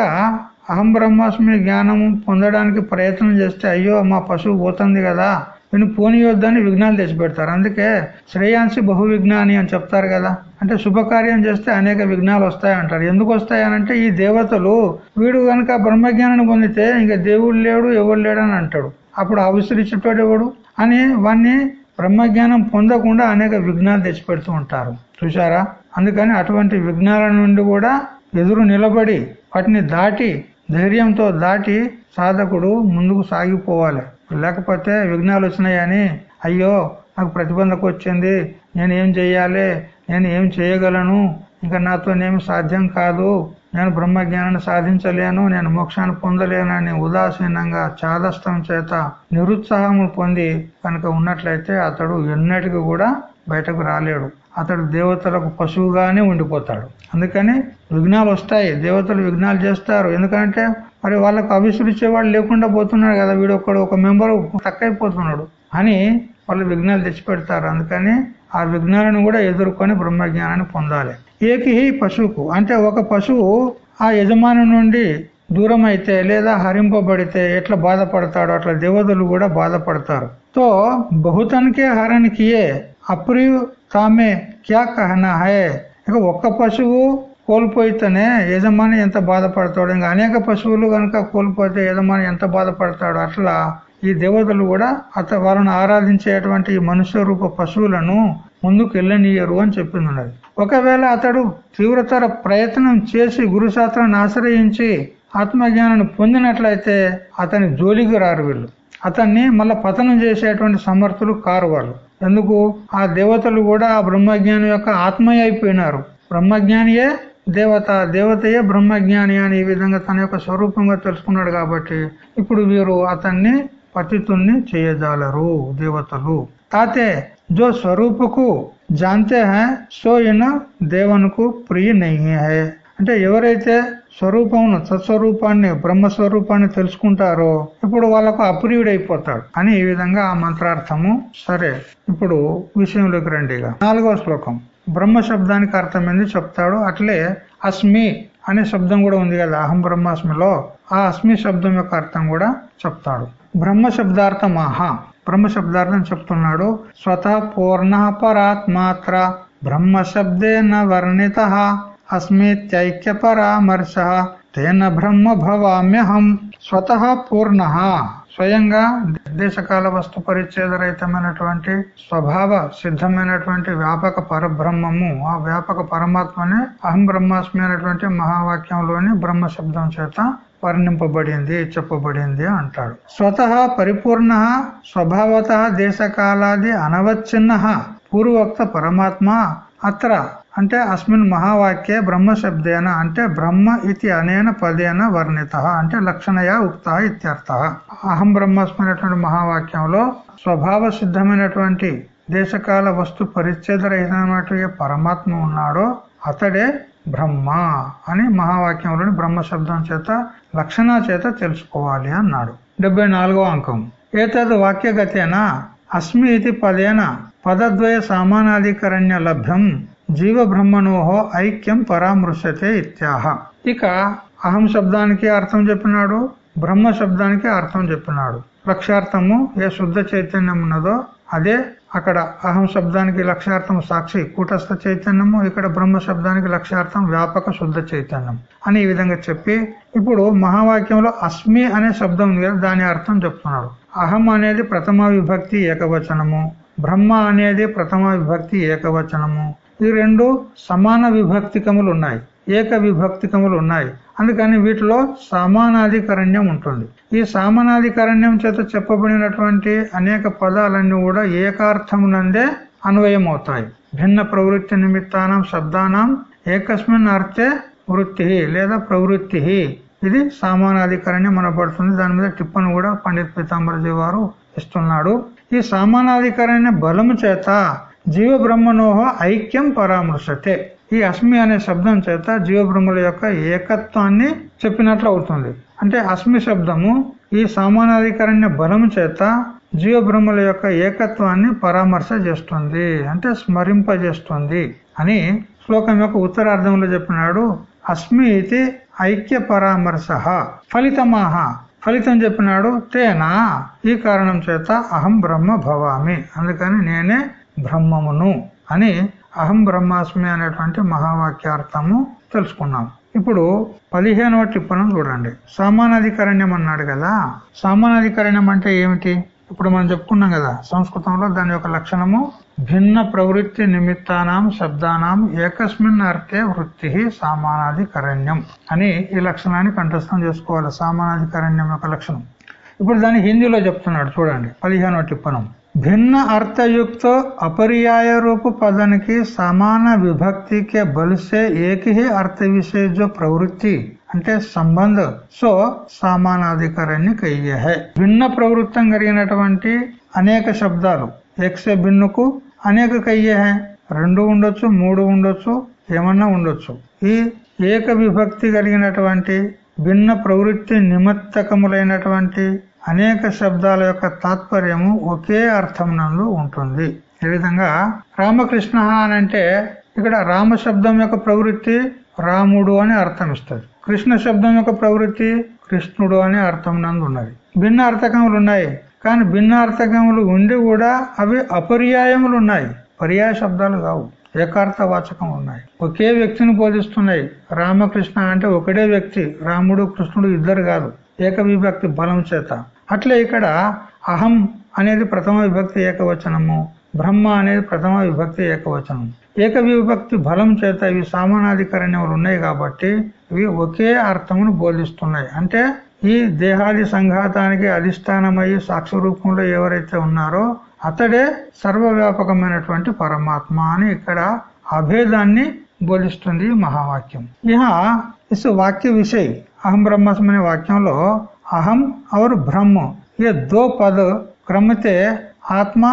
అహం బ్రహ్మాస్మి జ్ఞానము పొందడానికి ప్రయత్నం చేస్తే అయ్యో మా పశువు పోతుంది కదా వీని పోనీయొద్దని విఘ్నాలు తెచ్చిపెడతారు. అందుకే శ్రేయాంసి బహు విఘ్నాని అని చెప్తారు కదా. అంటే శుభకార్యం చేస్తే అనేక విఘ్నాలు వస్తాయంటారు. ఎందుకు వస్తాయనంటే ఈ దేవతలు వీడు కనుక బ్రహ్మజ్ఞానాన్ని పొందితే ఇంకా దేవుడు లేడు ఎవడు లేడు అని అంటాడు. అప్పుడు అవసరించేటోడు ఎవడు? అని వాన్ని బ్రహ్మజ్ఞానం పొందకుండా అనేక విఘ్నాలు తెచ్చిపెడుతూ ఉంటారు. చూసారా అందుకని అటువంటి విఘ్నాల నుండి కూడా ఎదురు నిలబడి వాటిని దాటి ధైర్యంతో దాటి సాధకుడు ముందుకు సాగిపోవాలి. లేకపోతే విఘ్నాలు వచ్చినాయని అయ్యో నాకు ప్రతిబంధకు వచ్చింది నేను ఏం చెయ్యాలి నేను ఏం చేయగలను ఇంకా నాతోనేమి సాధ్యం కాదు నేను బ్రహ్మజ్ఞానాన్ని సాధించలేను నేను మోక్షాన్ని పొందలేనని ఉదాసీనంగా చాదస్తం చేత నిరుత్సాహము పొంది కనుక ఉన్నట్లయితే అతడు ఎన్నటికి కూడా బయటకు రాలేడు. అతడు దేవతలకు పశువుగానే ఉండిపోతాడు. అందుకని విఘ్నాలు వస్తాయి. దేవతలు విఘ్నాలు చేస్తారు. ఎందుకంటే మరి వాళ్ళకు అవిసృచ్చేవాడు లేకుండా పోతున్నాడు కదా వీడు ఒకడు ఒక మెంబర్ తక్కైపోతున్నాడు అని వాళ్ళు విఘ్నాలు తెచ్చిపెడతారు. అందుకని ఆ విఘ్నాలను కూడా ఎదుర్కొని బ్రహ్మజ్ఞానాన్ని పొందాలి. ఏకి పశువుకు. అంటే ఒక పశువు ఆ యజమాని నుండి దూరం అయితే లేదా హరింపబడితే ఎట్లా బాధపడతాడో అట్లా దేవతలు కూడా బాధపడతారు. తో బహుతనికే హరణికియే అప్రియు తామే క్యా కహనా హే? ఇక ఒక్క పశువు కోల్పోయితేనే యజమాని ఎంత బాధపడతాడు? ఇంకా అనేక పశువులు కనుక కోల్పోతే యజమాని ఎంత బాధపడతాడు? అట్లా ఈ దేవతలు కూడా అత వాళ్ళను ఆరాధించేటువంటి ఈ మనుష్య రూప పశువులను ముందుకు వెళ్ళనియరు అని చెప్పింది ఉన్నది ఒకవేళ అతడు తీవ్రతర ప్రయత్నం చేసి గురుశాస్త్రాన్ని ఆశ్రయించి ఆత్మజ్ఞానాన్ని పొందినట్లయితే అతని జోలికి రారు వీళ్ళు. అతన్ని మళ్ళా పతనం చేసేటువంటి సమర్థులు కారు వాళ్ళు. ఎందుకు ఆ దేవతలు కూడా ఆ బ్రహ్మజ్ఞాని యొక్క ఆత్మయ్య అయిపోయినారు. బ్రహ్మజ్ఞానియే దేవత దేవతయే బ్రహ్మజ్ఞాని అని ఈ విధంగా తన యొక్క స్వరూపంగా తెలుసుకున్నాడు కాబట్టి ఇప్పుడు వీరు అతన్ని పతితుణ్ణి చేయజాలరు దేవతలు. తాతే జో స్వరూపకు జాంతే హై సో ఇన దేవనకు ప్రియ నయ్యే హై. అంటే ఎవరైతే స్వరూపమును సత్స్వరూపాన్ని బ్రహ్మస్వరూపాన్ని తెలుసుకుంటారో ఇప్పుడు వాళ్ళకు అప్రియుడైపోతాడు. అని ఈ విధంగా ఆ మంత్రార్థము సరే. ఇప్పుడు విషయంలోకి రండి నాలుగవ శ్లోకం. బ్రహ్మ శబ్దానికి అర్థమైంది చెప్తాడు. అట్లే అస్మి అనే శబ్దం కూడా ఉంది కదా అహం బ్రహ్మాస్మిలో. ఆ అస్మి శబ్దం యొక్క అర్థం కూడా చెప్తాడు. బ్రహ్మ శబ్దార్థం ఆహా. బ్రహ్మ శబ్దార్థం చెప్తున్నాడు. స్వతః పూర్ణ పరాత్మాత్ర. బ్రహ్మ శబ్దేన వర్ణిత. అస్మిత్యైక్య పరామర్శ తేన బ్రహ్మ భవామ్యహం స్వతః పూర్ణ స్వయంగా దేశకాల వస్తు పరిచ్ఛేదరహితమైనటువంటి స్వభావ సిద్ధమైనటువంటి వ్యాపక పరబ్రహ్మము. ఆ వ్యాపక పరమాత్మనే అహం బ్రహ్మాస్మి అనేటువంటి మహావాక్యంలోని బ్రహ్మ శబ్దం చేత వర్ణింపబడింది చెప్పబడింది అంటాడు. స్వతః పరిపూర్ణ స్వభావత దేశకాలాది అనవచ్ఛిన్న పూర్వోక్త పరమాత్మ అత్ర అంటే అస్మిన్ మహావాక్యే బ్రహ్మ శబ్దేన అంటే బ్రహ్మ ఇది అనేన పదేన వర్ణిత అంటే లక్షణయా ఉక్త ఇత్యర్థ. అహం బ్రహ్మస్మైనటువంటి మహావాక్యంలో స్వభావ సిద్ధమైనటువంటి దేశకాల వస్తు పరిచ్ఛేదరహితమైనటువంటి పరమాత్మ ఉన్నాడో అతడే బ్రహ్మ అని మహావాక్యంలోని బ్రహ్మ శబ్దం చేత లక్షణ చేత తెలుసుకోవాలి అన్నాడు. డెబ్బై నాలుగో అంకం. ఏతద్ వాక్యగతేన అస్మి ఇది పదేన పదద్వయ సామానాధికరణ్య లభ్యం జీవ బ్రహ్మణోహో ఐక్యం పరామృశ్యతే ఇత్యాహ. ఇక అహం శబ్దానికి అర్థం చెప్పినాడు బ్రహ్మ శబ్దానికి అర్థం చెప్పినాడు. లక్ష్యార్థము ఏ శుద్ధ చైతన్యం ఉన్నదో అదే అక్కడ అహం శబ్దానికి లక్ష్యార్థం సాక్షి కూటస్థ చైతన్యము ఇక్కడ బ్రహ్మ శబ్దానికి లక్ష్యార్థం వ్యాపక శుద్ధ చైతన్యం అని ఈ విధంగా చెప్పి ఇప్పుడు మహావాక్యంలో అస్మి అనే శబ్దం ఉంది కదా దాని అర్థం చెప్తున్నాడు. అహం అనేది ప్రథమ విభక్తి ఏకవచనము బ్రహ్మ అనేది ప్రథమ విభక్తి ఏకవచనము ఈ రెండు సమాన విభక్తికములు ఉన్నాయి. ఏక విభక్తికములు ఉన్నాయి. అందుకని వీటిలో సమానాధికరణ్యం ఉంటుంది. ఈ సమానాధికరణ్యం చేత చెప్పబడినటువంటి అనేక పదాలన్నీ కూడా ఏకార్థమునందే అన్వయమవుతాయి. భిన్న ప్రవృత్తి నిమిత్తానం శబ్దానం ఏకస్మిన్ అర్థే వృత్తి లేదా ప్రవృత్తి. ఇది సమానాధికరణ్యం అనబడుతుంది. దాని మీద టిప్పను కూడా పండిత్ పీతాంబరజీ వారు ఇస్తున్నాడు. ఈ సమానాధికరణ్య బలము చేత జీవబ్రహ్మనోహ ఐక్యం పరామర్శతే. ఈ అస్మి అనే శబ్దం చేత జీవ బ్రహ్మల యొక్క ఏకత్వాన్ని చెప్పినట్లు అవుతుంది. అంటే అస్మి శబ్దము ఈ సామానాధికరణ్య బలము చేత జీవ బ్రహ్మల యొక్క ఏకత్వాన్ని పరామర్శ చేస్తుంది. అంటే స్మరింపజేస్తుంది అని శ్లోకం యొక్క ఉత్తరార్థంలో చెప్పినాడు. అస్మి ఇది ఐక్య పరామర్శ ఫలితమాహ ఫలితం చెప్పినాడు తేనా. ఈ కారణం చేత అహం బ్రహ్మ భవామి. అందుకని నేనే బ్రహ్మమును అని అహం బ్రహ్మాస్మి అనేటువంటి మహావాక్యార్థము తెలుసుకున్నాం. ఇప్పుడు పదిహేనవ టిప్పణం చూడండి. సామానాధికరణ్యం అన్నాడు కదా. సామానాధికరణ్యం అంటే ఏమిటి? ఇప్పుడు మనం చెప్పుకున్నాం కదా సంస్కృతంలో దాని యొక్క లక్షణము భిన్న ప్రవృత్తి నిమిత్తానం శబ్దానాం ఏకస్మిన్ అర్థే వృత్తి సామానాధికరణ్యం అని ఈ లక్షణాన్ని కంఠస్థం చేసుకోవాలి సామానాధికరణ్యం యొక్క లక్షణం. ఇప్పుడు దాన్ని హిందీలో చెప్తున్నాడు చూడండి పదిహేనవ టిప్పణం. भिन्न अर्थयुक्त अपरियाय रूप पदन की समान विभक्ति के बल से एक ही अर्थ विषय जो प्रवृत्ति అంటే సంబంధ సో సామానాధికారాన్ని కయ్యే హై భిన్న ప్రవృత్తం కలిగినటువంటి అనేక శబ్దాలు ఎక్సే భిన్నుకు అనేక కయ్యే హై రెండు ఉండొచ్చు మూడు ఉండొచ్చు ఏమన్నా ఉండొచ్చు ఈ ఏక విభక్తి కలిగినటువంటి భిన్న ప్రవృత్తి నిమిత్తకములైనటువంటి అనేక శబ్దాల యొక్క తాత్పర్యము ఒకే అర్థం నందు ఉంటుంది. ఈ విధంగా రామకృష్ణ అని అంటే ఇక్కడ రామ శబ్దం యొక్క ప్రవృత్తి రాముడు అని అర్థం ఇస్తుంది కృష్ణ శబ్దం యొక్క ప్రవృత్తి కృష్ణుడు అనే అర్థం నందు ఉన్నది. భిన్న అర్థకములు ఉన్నాయి. కానీ భిన్న అర్థకములు ఉండి కూడా అవి అపర్యాయములు ఉన్నాయి. పర్యాయ శబ్దాలు కావు. ఏకార్థ వాచకం ఉన్నాయి. ఒకే వ్యక్తిని బోధిస్తున్నాయి. రామకృష్ణ అంటే ఒకటే వ్యక్తి. రాముడు కృష్ణుడు ఇద్దరు కాదు. ఏక విభక్తి బలం చేత. అట్లే ఇక్కడ అహం అనేది ప్రథమ విభక్తి ఏకవచనము. బ్రహ్మ అనేది ప్రథమ విభక్తి ఏకవచనం. ఏక విభక్తి బలం చేత ఇవి సామానాధికరణ్యములు ఉన్నాయి కాబట్టి ఇవి ఒకే అర్థమును బోధిస్తున్నాయి. అంటే ఈ దేహాది సంఘాతానికి అధిష్టానమయ్యి సాక్షి రూపంలో ఎవరైతే ఉన్నారో అతడే సర్వవ్యాపకమైనటువంటి పరమాత్మ అని ఇక్కడ అభేదాన్ని బోధిస్తుంది మహావాక్యం. ఇహ ఇస్ వాక్య విషయ్. అహం బ్రహ్మస్మ అనే వాక్యంలో అహం और ब्रह्म ये दो पद क्रमते ఆత్మ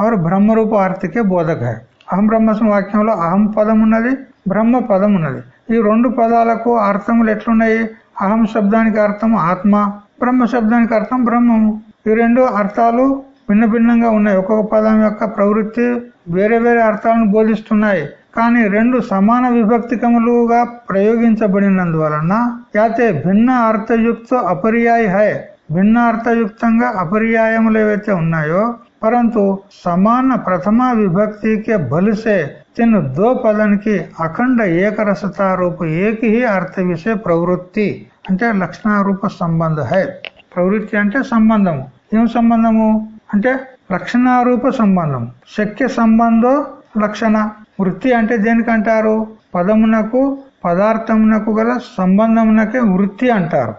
और బ్రహ్మ రూప అర్థకే బోధక है అహం బ్రహ్మస్మ వాక్యంలో అహం పదం ఉన్నది బ్రహ్మ పదం ఉన్నది ఈ రెండు పదాలకు అర్థములు ఎట్లున్నాయి అహం శబ్దానికి అర్థం ఆత్మ బ్రహ్మ శబ్దానికి అర్థం బ్రహ్మము ఈ రెండు అర్థాలు భిన్న భిన్నంగా ఉన్నాయి ఒక్కొక్క పదం యొక్క ప్రవృత్తి వేరే వేరే అర్థాలను బోధిస్తున్నాయి కానీ రెండు సమాన విభక్తికములుగా ప్రయోగించబడినందువలన యాతే భిన్న అర్థయుక్త అపర్యాయ హై. భిన్న అర్థయుక్తంగా అపర్యాయములు ఏవైతే ఉన్నాయో పరంతు సమాన ప్రథమ విభక్తికే బలిసే తిను దో పదానికి అఖండ ఏకరసతారూప ఏకి అర్థ విషయ ప్రవృత్తి అంటే లక్షణారూప సంబంధ హై. ప్రవృత్తి అంటే సంబంధము. ఏం సంబంధము? అంటే లక్షణారూప సంబంధం శక్య సంబంధో లక్షణ. వృత్తి అంటే దేనికంటారు పదమునకు పదార్థమునకు గల సంబంధమునకే వృత్తి అంటారు.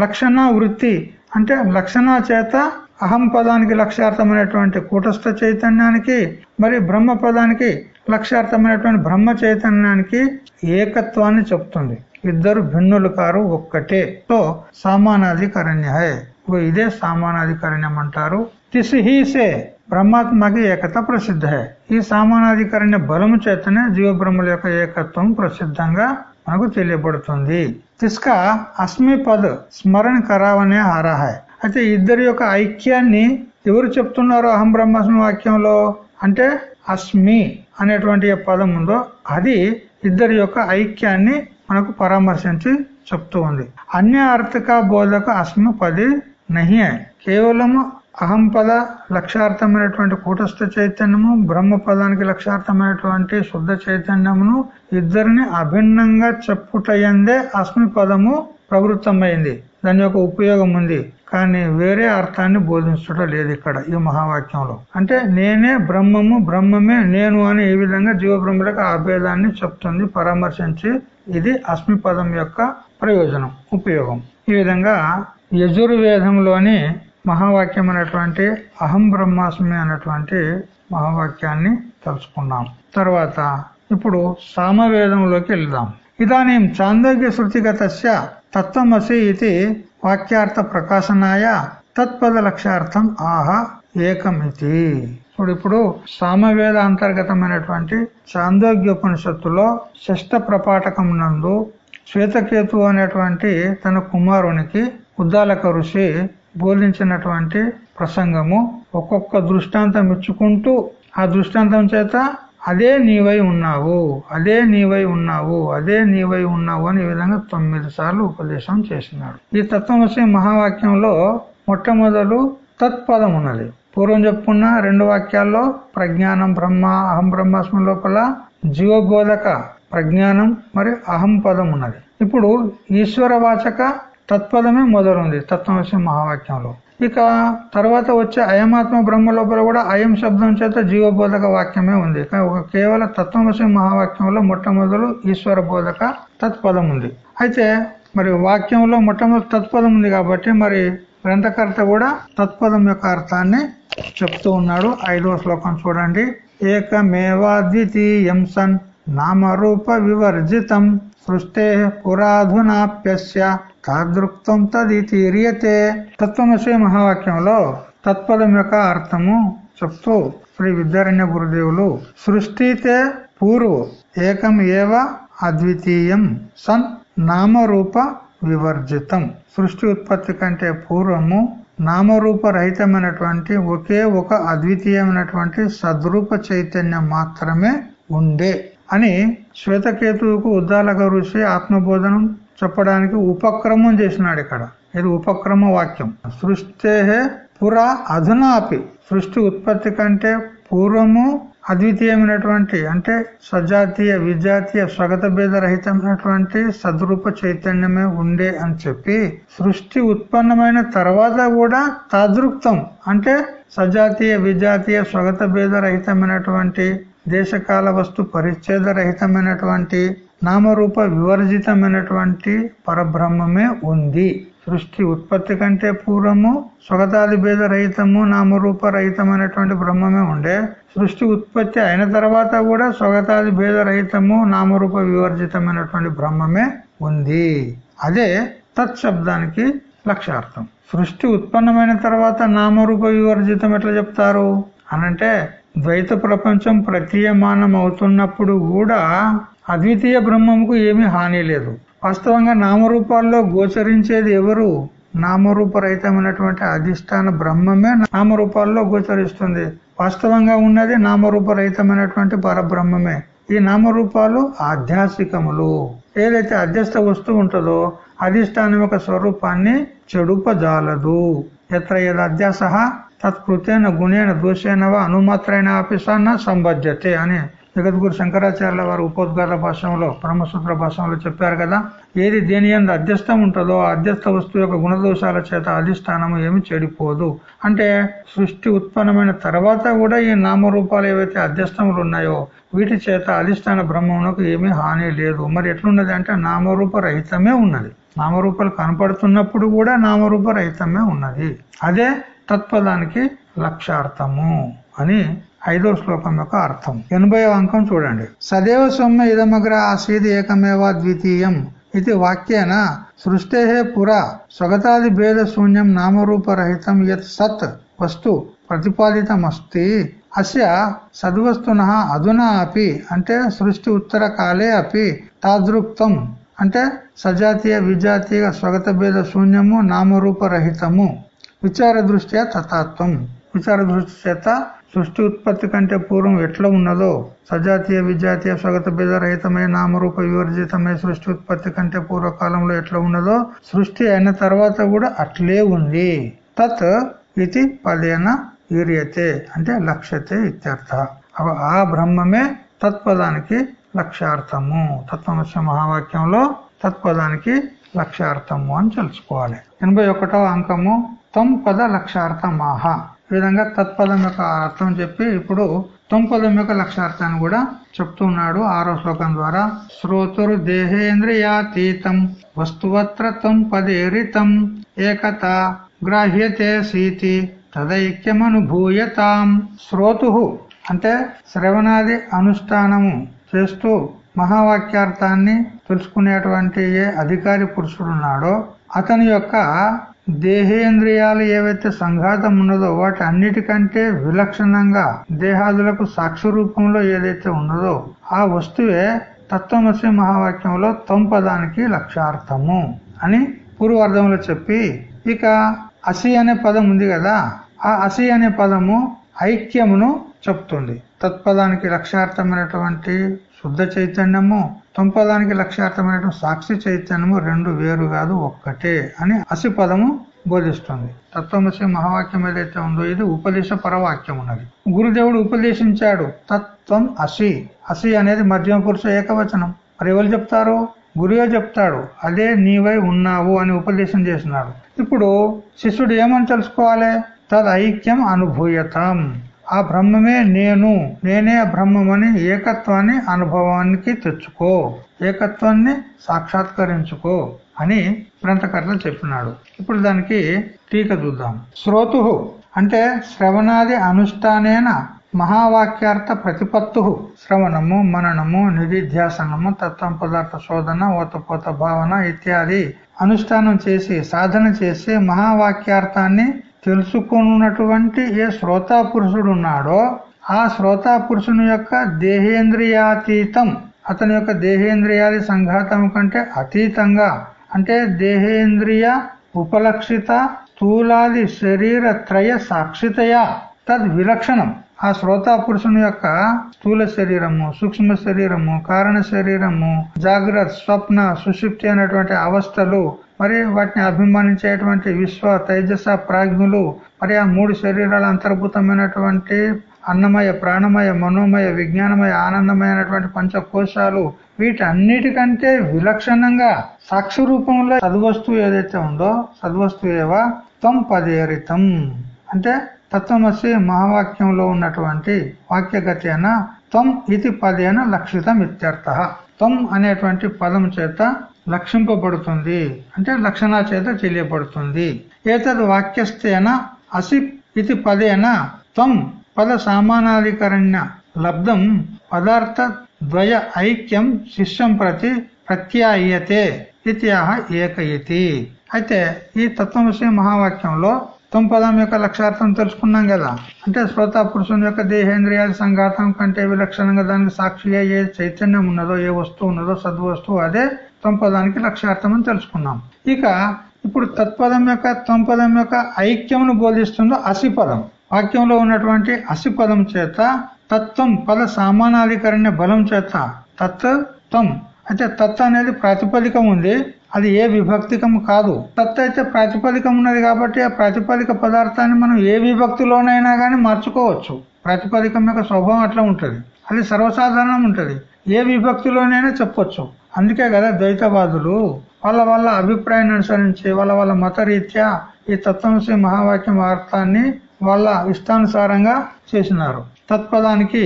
లక్షణ వృత్తి అంటే లక్షణ చేత అహం పదానికి లక్ష్యార్థమైనటువంటి కూటస్థ చైతన్యానికి మరి బ్రహ్మ పదానికి లక్ష్యార్థమైనటువంటి బ్రహ్మ చైతన్యానికి ఏకత్వాన్ని చెప్తుంది. ఇద్దరు భిన్నులు కారు ఒక్కటే. సో సామానాధికరణ్య ఓ ఇదే సామానాధికరణ్యం అంటారు తిసిహీసే. బ్రహ్మాత్మకి ఏకత ప్రసిద్ధ ఈ సామానాధికరణ బలము చేతనే జీవ బ్రహ్మల యొక్క ఏకత్వం ప్రసిద్ధంగా మనకు తెలియబడుతుంది. తిస్క అస్మి పద్ స్మరణ కరావనే హారా అయితే ఇద్దరి యొక్క ఐక్యాన్ని ఎవరు చెప్తున్నారు అహం బ్రహ్మాస్మి వాక్యంలో? అంటే అస్మి అనేటువంటి పదం ఉందో అది ఇద్దరి యొక్క ఐక్యాన్ని మనకు పరామర్శించి చెప్తూ ఉంది. అన్య అర్థక బోధక అస్మి పది నహి కేవలము అహం పద లక్ష్యార్థమైనటువంటి కూటస్థ చైతన్యము బ్రహ్మ పదానికి లక్ష్యార్థమైనటువంటి శుద్ధ చైతన్యమును ఇద్దరిని అభిన్నంగా చెప్పుటయందే అస్మి పదము ప్రవృత్తమైంది. దాని యొక్క ఉపయోగం ఉంది. కానీ వేరే అర్థాన్ని బోధించడం లేదు ఇక్కడ ఈ మహావాక్యంలో. అంటే నేనే బ్రహ్మము బ్రహ్మమే నేను అని ఈ విధంగా జీవ బ్రహ్మలకు అభేదాన్ని చెప్తుంది పరామర్శించి ఇది అస్మి పదం యొక్క ప్రయోజనం ఉపయోగం. ఈ విధంగా యజుర్వేదంలోని మహావాక్యం అనేటువంటి అహం బ్రహ్మాస్మి అనేటువంటి మహావాక్యాన్ని తెలుసుకున్నాం తర్వాత ఇప్పుడు సామవేదంలోకి వెళ్దాం. ఇదానీం చాందోగ్య శృతిగత తత్వమసి ఇది వాక్యార్థ ప్రకాశనాయ తత్పద లక్ష్యార్థం ఆహ ఏకమితి. ఇప్పుడు ఇప్పుడు సామవేద అంతర్గతమైనటువంటి చాందోగ్యోపనిషత్తులో షష్ట ప్రపాఠకం నందు శ్వేతకేతు అనేటువంటి తన కుమారునికి ఉద్దాలక ఋషి బోధించినటువంటి ప్రసంగము ఒక్కొక్క దృష్టాంతం ఇచ్చుకుంటూ ఆ దృష్టాంతం చేత అదే నీవై ఉన్నావు అదే నీవై ఉన్నావు అదే నీవై ఉన్నావు అని ఈ విధంగా తొమ్మిది సార్లు ఉపదేశం చేసినాడు. ఈ తత్వమసి మహావాక్యంలో మొట్టమొదలు తత్పదం ఉన్నది. పూర్వం చెప్పుకున్న రెండు వాక్యాల్లో ప్రజ్ఞానం బ్రహ్మ అహం బ్రహ్మాస్మి లోపల జీవబోధక ప్రజ్ఞానం మరియు అహం పదం ఉన్నది. ఇప్పుడు ఈశ్వర వాచక తత్పదమే మొదలుంది తత్వమసి మహావాక్యంలో. ఇక తర్వాత వచ్చే అయమాత్మ బ్రహ్మ లోపల కూడా అయం శబ్దం చేత జీవబోధక వాక్యమే ఉంది. ఒక కేవలం తత్వమసి మహావాక్యంలో మొట్టమొదలు ఈశ్వర బోధక తత్పదం ఉంది. అయితే మరి వాక్యంలో మొట్టమొదటి తత్పదం ఉంది కాబట్టి మరి గ్రంథకర్త కూడా తత్పదం యొక్క అర్థాన్ని చెప్తూ ఉన్నాడు. ఐదవ శ్లోకం చూడండి. ఏకమేవాద్వితీయం సన్ నామరూప వివర్జితం సృష్టే పురాధునాప్యస్య తాదృక్తం తదితీర్యతే తత్వమసే మహావాక్యంలో తత్పదం యొక్క అర్థము చెప్తూ శ్రీ విద్యారణ్య గురుదేవులు సృష్టితే పూర్వ ఏకం ఏవ అద్వితీయం సన్ నామరూప వివర్జితం. సృష్టి ఉత్పత్తి కంటే పూర్వము నామరూప రహితమైనటువంటి ఒకే ఒక అద్వితీయమైనటువంటి సద్రూప చైతన్యం మాత్రమే ఉండే అని శ్వేతకేతువుకు ఉద్దాలక ఋషి ఆత్మబోధనం చెప్పడానికి ఉపక్రమం చేసినాడు ఇక్కడ. ఇది ఉపక్రమ వాక్యం. సృష్టే పురా అధునాపి. సృష్టి ఉత్పత్తి కంటే పూర్వము అద్వితీయమైనటువంటి అంటే సజాతీయ విజాతీయ స్వగత భేద రహితమైనటువంటి సద్రూప చైతన్యమే ఉండే అని చెప్పి సృష్టి ఉత్పన్నమైన తర్వాత కూడా తాదృక్తం అంటే సజాతీయ విజాతీయ స్వగత భేద రహితమైనటువంటి దేశకాల వస్తు పరిచ్ఛేద రహితమైనటువంటి నామరూప వివర్జితమైనటువంటి పరబ్రహ్మమే ఉంది. సృష్టి ఉత్పత్తి కంటే పూర్వము స్వగతాది భేద రహితము నామరూప రహితమైనటువంటి బ్రహ్మమే ఉండే. సృష్టి ఉత్పత్తి అయిన తర్వాత కూడా స్వగతాది భేద రహితము నామరూప వివర్జితమైనటువంటి బ్రహ్మమే ఉంది. అదే తత్ శబ్దానికి లక్ష్యార్థం. సృష్టి ఉత్పన్నమైన తర్వాత నామరూప వివర్జితం ఎట్లా చెప్తారు? అనంటే ద్వైత ప్రపంచం ప్రతీయమానం అవుతున్నప్పుడు కూడా అద్వితీయ బ్రహ్మముకు ఏమీ హాని లేదు. వాస్తవంగా నామరూపాల్లో గోచరించేది ఎవరు? నామరూపరహితమైనటువంటి అధిష్టాన బ్రహ్మమే నామరూపాల్లో గోచరిస్తుంది. వాస్తవంగా ఉన్నది నామరూపరహితమైనటువంటి పరబ్రహ్మమే. ఈ నామరూపాలు ఆధ్యాత్మికములు. ఏదైతే అధ్యస్థ వస్తువు ఉంటుందో అధిష్టానం యొక్క స్వరూపాన్ని చెడుపజాలదు. ఎత్ర అధ్యాస తత్కృతేన గుణేన దోషేన అనుమాత్రైన ఆపిసాన్న సంబద్ధతే అని జగద్గురు శంకరాచార్యుల వారు ఉపోద్ఘాత భాషంలో బ్రహ్మసూత్ర భాషంలో చెప్పారు కదా ఏది దేని ఎందు అధ్యస్థం ఉంటుందో అధ్యస్థ వస్తువు యొక్క గుణదోషాల చేత అధిష్టానము ఏమి చెడిపోదు. అంటే సృష్టి ఉత్పన్నమైన తర్వాత కూడా ఈ నామరూపాలు ఏవైతే అధ్యస్థములు ఉన్నాయో వీటి చేత అధిష్టాన బ్రహ్మమునకు ఏమీ హాని లేదు. మరి ఎట్లున్నది అంటే నామరూప రహితమే ఉన్నది. నామరూపాలు కనపడుతున్నప్పుడు కూడా నామరూప రహితమే ఉన్నది. అదే తత్పదానికి లక్ష్యార్థము అని ఐదో శ్లోకం యొక్క అర్థం. ఎనభై అంకం చూడండి. సదేవ సౌమ్య ఇదమగ్ర ఆసీద్ ఏకమేవా ద్వితీయం ఇది వాక్యేన సృష్టే పురా స్వగతాది భేద శూన్యం నామరూపరహితం యత్ సత్ వస్తు ప్రతిపాదితమస్తి. అస్య సద్వస్తున అధునా అపి అంటే సృష్టి ఉత్తర కాలే అపి తాదృక్తం అంటే సజాతీయ విజాతీయ స్వగత భేద శూన్యము నామరూపరహితము. విచార దృష్ట్యా తథాత్వం. విచార దృష్టి చేత సృష్టి ఉత్పత్తి కంటే పూర్వం ఎట్లా ఉన్నదో సజాతీయ విజాతీయ స్వగత భేదరహితమై నామరూప వివర్జితమై సృష్టి ఉత్పత్తి కంటే పూర్వకాలంలో ఎట్లా ఉన్నదో సృష్టి అయిన తర్వాత కూడా అట్లే ఉంది. తత్ ఇది పదేన ఈరియతే అంటే లక్ష్యతే ఇత్యర్థ. ఆ బ్రహ్మమే తత్పదానికి లక్ష్యార్థము. తత్వమస్య మహావాక్యంలో తత్పదానికి లక్ష్యార్థము అని తెలుసుకోవాలి. ఎనభై ఒకటవ అంకము తొమ్ పద లక్ష్యార్థమాహ. విధంగా తత్పదం యొక్క అర్థం చెప్పి ఇప్పుడు తొంపదం యొక్క లక్ష్యార్థాన్ని కూడా చెప్తున్నాడు ఆరో శ్లోకం ద్వారా. శ్రోతురు దేహేంద్రియాతీతం వస్తువత్ర తొంపదేరితం ఏకత గ్రాహ్యతే సీతి తదైక్యమనుభూయతాం. శ్రోతు అంటే శ్రవణాది అనుష్ఠానము చేస్తూ మహావాక్యార్థాన్ని తెలుసుకునేటువంటి ఏ అధికారి పురుషుడున్నాడో అతని యొక్క దేహేంద్రియాలు ఏవైతే సంఘాతం ఉన్నదో వాటి అన్నిటికంటే విలక్షణంగా దేహాదులకు సాక్షి రూపంలో ఏదైతే ఉన్నదో ఆ వస్తువే తత్వమసి మహావాక్యంలో తొంపదానికి లక్ష్యార్థము అని పూర్వార్థంలో చెప్పి ఇక అసి అనే పదం ఉంది కదా ఆ అసి అనే పదము ఐక్యమును చెప్తుంది. తత్పదానికి లక్ష్యార్థమైనటువంటి శుద్ధ చైతన్యము సంపదానికి లక్ష్యార్థమైన సాక్షి చైతన్యము రెండు వేరు కాదు ఒక్కటే అని అసి పదము బోధిస్తుంది తత్వమసి మహావాక్యం ఏదైతే ఉందో ఇది ఉపదేశ పరవాక్యం ఉన్నది. గురుదేవుడు ఉపదేశించాడు తత్వం అసి. అసి అనేది మధ్యమ పురుష ఏకవచనం. మరి ఎవరు చెప్తారు? గురువే చెప్తాడు అదే నీవై ఉన్నావు అని ఉపదేశం చేసినాడు ఇప్పుడు శిష్యుడు ఏమని తెలుసుకోవాలి? తద్ ఐక్యం అనుభూయతం. ఆ బ్రహ్మమే నేను నేనే బ్రహ్మమని ఏకత్వాన్ని అనుభవానికి తెచ్చుకో ఏకత్వాన్ని సాక్షాత్కరించుకో అని గ్రంథకర్త చెప్పినాడు. ఇప్పుడు దానికి టీక చూద్దాం. శ్రోతు అంటే శ్రవణాది అనుష్ఠానేన మహావాక్యార్థ ప్రతిపత్తు శ్రవణము మననము నిధిధ్యాసనము తత్వం పదార్థ శోధన ఓతపోత భావన ఇత్యాది అనుష్ఠానం చేసి సాధన చేసి మహావాక్యార్థాన్ని తెలుసుకున్నటువంటి ఏ శ్రోతా పురుషుడు ఉన్నాడో ఆ శ్రోతా పురుషుని యొక్క దేహేంద్రియాతీతం. అతని యొక్క దేహేంద్రియాది సంఘాతం కంటే అతీతంగా అంటే దేహేంద్రియ ఉపలక్షిత స్థూలాది శరీర త్రయ సాక్షితయా తద్ విలక్షణం. ఆ శ్రోతా పురుషుని యొక్క స్థూల శరీరము సూక్ష్మ శరీరము కారణ శరీరము జాగ్రత్త స్వప్న సుషుప్తి అనేటువంటి అవస్థలు మరి వాటిని అభిమానించేటువంటి విశ్వ తైజస ప్రాజ్ఞులు మరి ఆ మూడు శరీరాల అంతర్భూతమైనటువంటి అన్నమయ ప్రాణమయ మనోమయ విజ్ఞానమయ ఆనందమైనటువంటి పంచకోశాలు వీటన్నిటికంటే విలక్షణంగా సాక్షి రూపంలో సద్వస్తువు ఏదైతే ఉందో సద్వస్తువేవా త్వం తం పదేరితం. అంటే తత్వమసి మహావాక్యంలో ఉన్నటువంటి వాక్యగతేన త్వం ఇది పదేన లక్షితం ఇత్యర్థ త్వం అనేటువంటి పదం చేత లక్షింపబడుతుంది. అంటే లక్షణ చేత తెలియబడుతుంది. ఏతద్ వాక్యస్థేన అసి ఇది పదేన త్వం పద సామానాధికరణ్య లబ్ధం పదార్థ ద్వయ ఐక్యం శిష్యం ప్రతి ప్రత్యాయతే ఇత్యాహ ఏక ఇతి అయితే ఈ తత్వమసి మహావాక్యంలో పదం యొక్క లక్ష్యార్థం తెలుసుకున్నాం కదా. అంటే శ్రోత పురుషుని యొక్క దేహేంద్రియాల సంఘాతం కంటే విలక్షణంగా దానికి సాక్షిగా ఏ చైతన్యం ఉన్నదో ఏ వస్తువు ఉన్నదో సద్వస్తువు అదే తొంపదానికి లక్ష్యార్థం అని తెలుసుకున్నాం. ఇక ఇప్పుడు తత్పదం యొక్క తొంపదం యొక్క ఐక్యమును బోధిస్తుందో అసిపదం. వాక్యంలో ఉన్నటువంటి అసిపదం చేత తత్వం పద సామానాధికరణ బలం చేత తత్వం అయితే తత్ అనేది ప్రాతిపదికం ఉంది. అది ఏ విభక్తికం కాదు. తత్ అయితే ప్రాతిపదికం ఉన్నది కాబట్టి ఆ ప్రాతిపదిక పదార్థాన్ని మనం ఏ విభక్తిలోనైనా కానీ మార్చుకోవచ్చు. ప్రాతిపదికం యొక్క స్వభావం అట్లా ఉంటుంది. అది సర్వసాధారణం ఉంటుంది. ఏ విభక్తిలోనైనా చెప్పొచ్చు. అందుకే కదా ద్వైతవాదులు వాళ్ళ వాళ్ళ అభిప్రాయాన్ని అనుసరించి వాళ్ళ వాళ్ళ మత రీత్యా ఈ తత్వంశీ మహావాక్యం అర్థాన్ని వాళ్ళ ఇష్టానుసారంగా చేసినారు. తత్పదానికి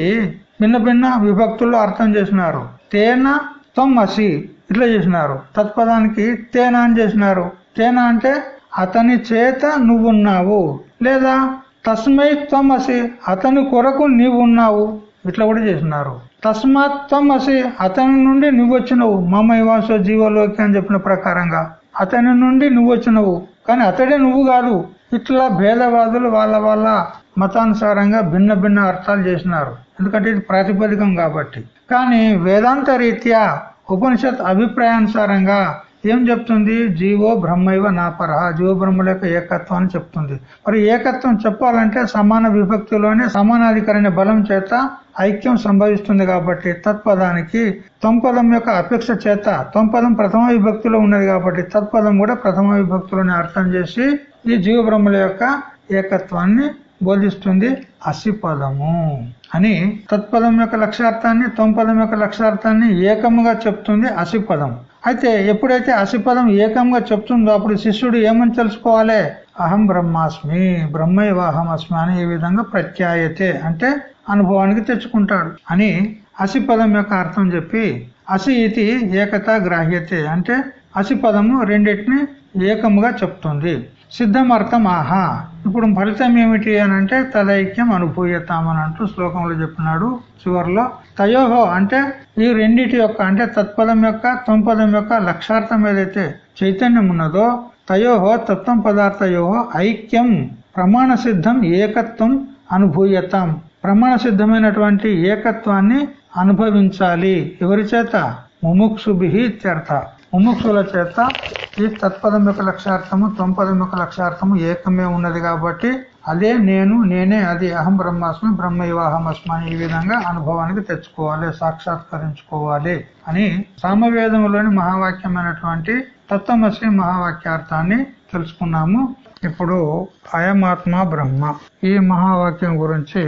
భిన్న భిన్న విభక్తుల్లో అర్థం చేసినారు. తేన తొమ్మసి ఇట్లా చేసినారు. తత్పదానికి తేన అని చేసినారు. తేన అంటే అతని చేత నువ్వున్నావు లేదా తస్మై త్వం అతని కొరకు నీవున్నావు ఇట్లా కూడా చేసినారు. తస్మాత్ త్వం అసి అతని నుండి నువ్వు వచ్చినవు మమ ఇవాసో జీవలోకి అని చెప్పిన ప్రకారంగా. అతని నుండి నువ్వు వచ్చినవు కానీ అతడే నువ్వు కాదు. ఇట్లా భేదవాదులు వాళ్ళ వాళ్ళ మతానుసారంగా భిన్న భిన్న అర్థాలు చేసినారు. ఎందుకంటే ఇది ప్రాతిపదికం కాబట్టి. కానీ వేదాంత రీత్యా ఉపనిషత్ అభిప్రాయానుసారంగా ఏం చెప్తుంది? జీవో బ్రహ్మైవ నాపర. జీవ బ్రహ్మల యొక్క ఏకత్వం అని చెప్తుంది. మరి ఏకత్వం చెప్పాలంటే సమాన విభక్తిలోనే సమానాధికరణ బలం చేత ఐక్యం సంభవిస్తుంది కాబట్టి తత్పదానికి తొంపదం యొక్క అపేక్ష చేత తొంపదం ప్రథమ విభక్తిలో ఉన్నది కాబట్టి తత్పదం కూడా ప్రథమ విభక్తిలోనే అర్థం చేసి ఈ జీవ బ్రహ్మల యొక్క ఏకత్వాన్ని బోధిస్తుంది అసిపదము అని. తత్పదం యొక్క లక్ష్యార్థాన్ని తొంపదం యొక్క లక్ష్యార్థాన్ని ఏకముగా చెప్తుంది అసిపదం. అయితే ఎప్పుడైతే అసిపదం ఏకంగా చెప్తుందో అప్పుడు శిష్యుడు ఏమని తెలుసుకోవాలి? అహం బ్రహ్మాస్మి బ్రహ్మైవాహం అస్మి అని ఈ విధంగా ప్రత్యాయతే అంటే అనుభవానికి తెచ్చుకుంటాడు అని అసిపదం యొక్క అర్థం చెప్పి అసి ఇది ఏకత గ్రాహ్యతే అంటే అసిపదము రెండింటిని ఏకముగా చెప్తుంది. సిద్ధమర్థం ఆహా ఇప్పుడు ఫలితం ఏమిటి అని అంటే తదైక్యం అనుభూయతామని అంటూ శ్లోకంలో చెప్పినాడు చివరిలో తయోహో అంటే ఈ రెండిటి యొక్క అంటే తత్పదం యొక్క తొంపదం యొక్క లక్షార్థం ఏదైతే చైతన్యం ఉన్నదో తయోహో తత్వం పదార్థయోహో ఐక్యం ప్రమాణ సిద్ధం ఏకత్వం అనుభూయతాం. ప్రమాణ సిద్ధమైనటువంటి ఏకత్వాన్ని అనుభవించాలి. ఎవరి చేత? ముముక్షుభి ఇత్యర్థ. ముముక్షుల చేత ఈ తత్పదం యొక్క లక్ష్యార్థము తొంపదం యొక్క లక్ష్యార్థము ఏకమే ఉన్నది కాబట్టి అదే నేను నేనే అది అహం బ్రహ్మాస్మి బ్రహ్మ వివాహమస్మని ఈ విధంగా అనుభవానికి తెచ్చుకోవాలి సాక్షాత్కరించుకోవాలి అని సామవేదంలోని మహావాక్యమైనటువంటి తత్వమశ్రీ మహావాక్యార్థాన్ని తెలుసుకున్నాము. ఇప్పుడు అయమాత్మ బ్రహ్మ. ఈ మహావాక్యం గురించి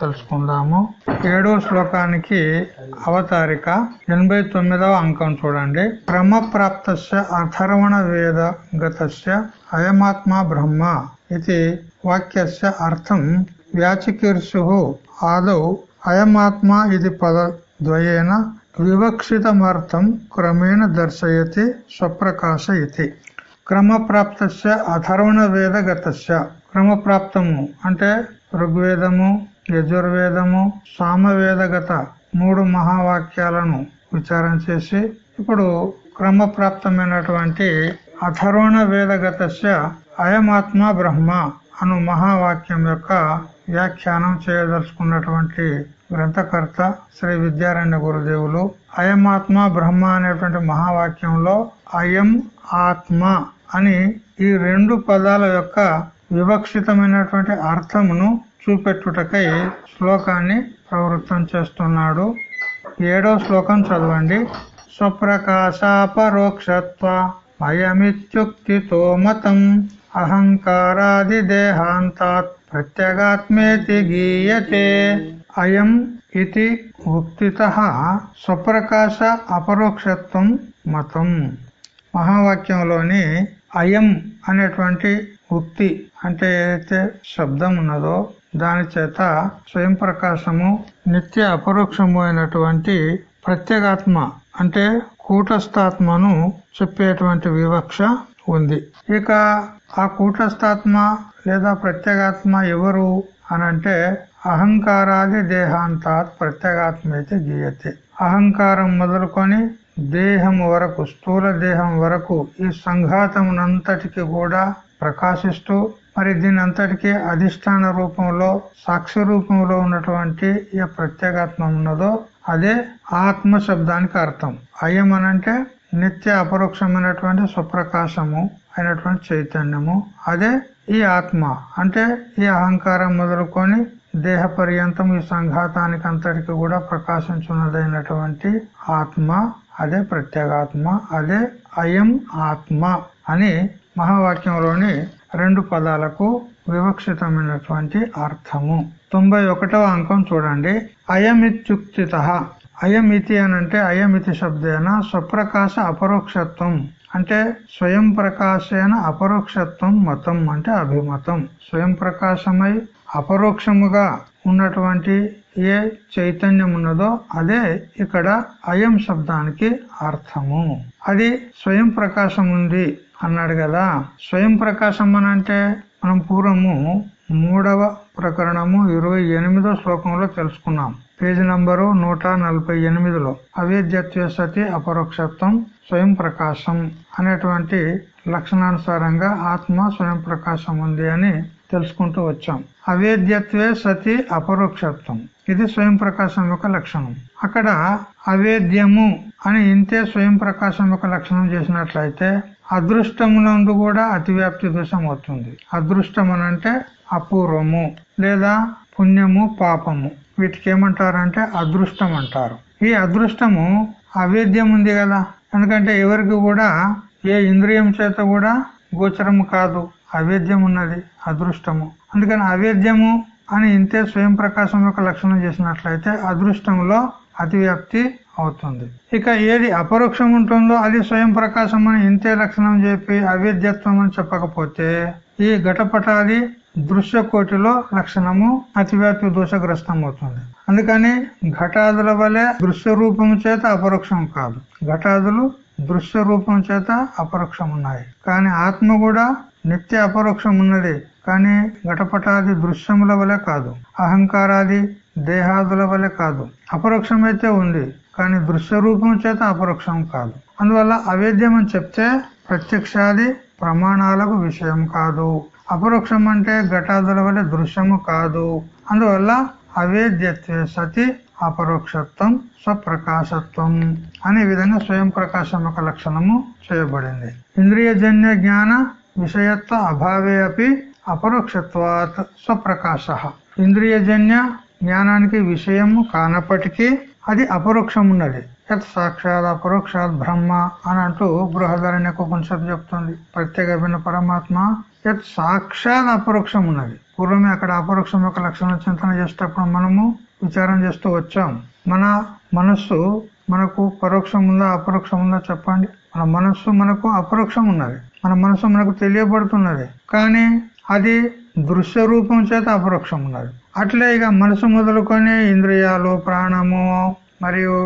తెలుసుకుందాము. ఏడో శ్లోకానికి అవతారిక ఎనభై తొమ్మిదవ అంకం చూడండి. క్రమప్రాప్త అథర్వణ వేద గతస్య అయమాత్మ బ్రహ్మ ఇది వాక్యస్య అర్థం. వ్యాచికీర్షు ఆదౌ అయమాత్మ ఇది పదద్వయేన వివక్షితమర్థం క్రమేణ దర్శయతి స్వప్రకాశ ఇది క్రమప్రాప్త అథర్వణ వేదగతస్య క్రమప్రాప్తము అంటే ఋగ్వేదము యజుర్వేదము సామవేదగత మూడు మహావాక్యాలను విచారం చేసి ఇప్పుడు క్రమప్రాప్తమైనటువంటి అథర్వణ వేదగతస్య అయమాత్మ బ్రహ్మ అను మహావాక్యం యొక్క వ్యాఖ్యానం చేయదలుచుకున్నటువంటి గ్రంథకర్త శ్రీ విద్యారణ్య గురుదేవులు అయమాత్మ బ్రహ్మ అనేటువంటి మహావాక్యంలో అయం ఆత్మ అని ఈ రెండు పదాల యొక్క వివక్షితమైనటువంటి అర్థమును చూపెట్టుటకై శ్లోకాన్ని ప్రవృత్తం చేస్తున్నాడు. ఏడో శ్లోకం చదవండి. స్వప్రకాశాపరోక్షత్వ అయమిత్యుక్తితో మతం అహంకారాది దేహాంతాత్ ప్రత్యేగాత్మేతి గీయతే అయం ఇది ఉక్తిత స్వప్రకాశ అపరోక్షత్వం మతం. మహావాక్యంలోని అయం అనేటువంటి ఉక్తి అంటే ఏదైతే శబ్దం ఉన్నదో దాని చేత స్వయం ప్రకాశము నిత్య అపరోక్షము అయినటువంటి ప్రత్యేగాత్మ అంటే కూటస్థాత్మను చెప్పేటువంటి వివక్ష ఉంది. ఇక ఆ కూటస్థాత్మ లేదా ప్రత్యేగాత్మ ఎవరు అనంటే అహంకారాది దేహాంతాత్ ప్రత్యేగాత్మ అయితే గీయతే. అహంకారం మొదలుకొని దేహం వరకు స్థూల దేహం వరకు ఈ సంఘాతమునంతటికి కూడా ప్రకాశిస్తూ మరి దీని అంతటికీ అధిష్టాన రూపంలో సాక్షి రూపంలో ఉన్నటువంటి ఏ ప్రత్యేగాత్మ ఉన్నదో అదే ఆత్మ శబ్దానికి అర్థం. అయం అనంటే నిత్య అపరోక్షమైనటువంటి స్వప్రకాశము అయినటువంటి చైతన్యము. అదే ఈ ఆత్మ అంటే ఈ అహంకారం మొదలుకొని దేహ పర్యంతం ఈ సంఘాతానికి అంతటికి కూడా ప్రకాశించున్నదైనటువంటి ఆత్మ. అదే ప్రత్యేగాత్మ అదే అయం ఆత్మ అని మహావాక్యంలోని రెండు పదాలకు వివక్షితమైనటువంటి అర్థము. తొంభై ఒకటవ అంకం చూడండి. అయమిత్యుక్తిత. అయమితి అనంటే అయమితి శబ్దేన స్వప్రకాశ అపరోక్షత్వం. అంటే స్వయం ప్రకాశైన అపరోక్షత్వం మతం అంటే అభిమతం. స్వయం ప్రకాశమై అపరోక్షముగా ఉన్నటువంటి ఏ చైతన్యం ఉన్నదో అదే ఇక్కడ అయం శబ్దానికి అర్థము. అది స్వయం ప్రకాశం ఉంది అన్నాడు కదా. స్వయం ప్రకాశం అని అంటే మనం పూర్వము మూడవ ప్రకరణము ఇరవై ఎనిమిదో శ్లోకంలో తెలుసుకున్నాం. పేజీ నంబరు నూట నలభై ఎనిమిదిలో. అవేద్యత్వ సతి అపరోక్షత్వం స్వయం ప్రకాశం అనేటువంటి లక్షణానుసారంగా ఆత్మ స్వయం ప్రకాశం ఉంది అని తెలుసుకుంటూ వచ్చాం. అవేద్యత్వే సతి అపరోక్షత్వం. ఇది స్వయం ప్రకాశం యొక్క లక్షణం. అక్కడ అవేద్యము అని ఇంతే స్వయం ప్రకాశం యొక్క లక్షణం చేసినట్లయితే అదృష్టమునందు కూడా అతివ్యాప్తి దోషం అవుతుంది అదృష్టం అనంటే అపూర్వము లేదా పుణ్యము పాపము. వీటికి ఏమంటారంటే అదృష్టం అంటారు ఈ అదృష్టము అవేద్యం ఉంది కదా. ఎందుకంటే ఎవరికి కూడా ఏ ఇంద్రియం చేత కూడా గోచరము కాదు. అవేద్యం ఉన్నది అదృష్టము. అందుకని అవేద్యము అని ఇంతే స్వయం ప్రకాశం యొక్క లక్షణం చేసినట్లయితే అదృష్టంలో అతివ్యాప్తి అవుతుంది. ఇక ఏది అపరోక్షం ఉంటుందో అది స్వయం ప్రకాశం అని ఇంతే లక్షణం చెప్పి అవేద్యత్వం అని చెప్పకపోతే ఈ ఘటపటాది దృశ్య కోటిలో లక్షణము అతివ్యాప్తి దోషగ్రస్తం అవుతుంది అందుకని ఘటాదుల వలె దృశ్య రూపం చేత అపరోక్షం కాదు. ఘటాదులు దృశ్య రూపం చేత అపరోక్షం ఉన్నాయి. కానీ ఆత్మ కూడా నిత్య అపరోక్షం ఉన్నది కానీ ఘటపటాది దృశ్యముల వలె కాదు. అహంకారాది దేహాదుల వలె కాదు. అపరోక్షమైతే ఉంది కానీ దృశ్య రూపం చేత అపరోక్షం కాదు. అందువల్ల అవేద్యం అని చెప్తే ప్రత్యక్షాది ప్రమాణాలకు విషయం కాదు. అపరోక్షం అంటే ఘటాదుల వల్ల దృశ్యము కాదు. అందువల్ల అవేద్యత్వే సతి అపరోక్షత్వం స్వప్రకాశత్వం అనే విధంగా స్వయం ప్రకాశం యొక్క లక్షణము చేయబడింది. ఇంద్రియజన్య జ్ఞాన విషయత్వ అభావే అపి అపరోక్షత్వాత్ స్వప్రకాశ. ఇంద్రియజన్య జ్ఞానానికి విషయము కానప్పటికీ అది అపరోక్షం ఉన్నది యత్ సాక్షాత్ అపరోక్షాత్ బ్రహ్మ అని అంటూ బృహదరణ్య ఉపనిషత్తు చెప్తుంది. ప్రత్యేక భిన్న పరమాత్మ యత్ సాక్షాత్ అపరోక్షం ఉన్నది పూర్వమే అక్కడ అపరోక్షం యొక్క లక్షణ చింతన చేసేటప్పుడు మనము విచారం చేస్తూ వచ్చాం. మన మనస్సు మనకు పరోక్షం ఉందా అపరోక్షం ఉందా చెప్పండి. మన మనస్సు మనకు అపరోక్షం ఉన్నది మన మనసు మనకు తెలియబడుతున్నది. కానీ అది దృశ్య రూపం చేత అపరోక్షం ఉన్నది అట్లే ఇక మనసు మొదలుకొని ఇంద్రియాలు ప్రాణము మరియు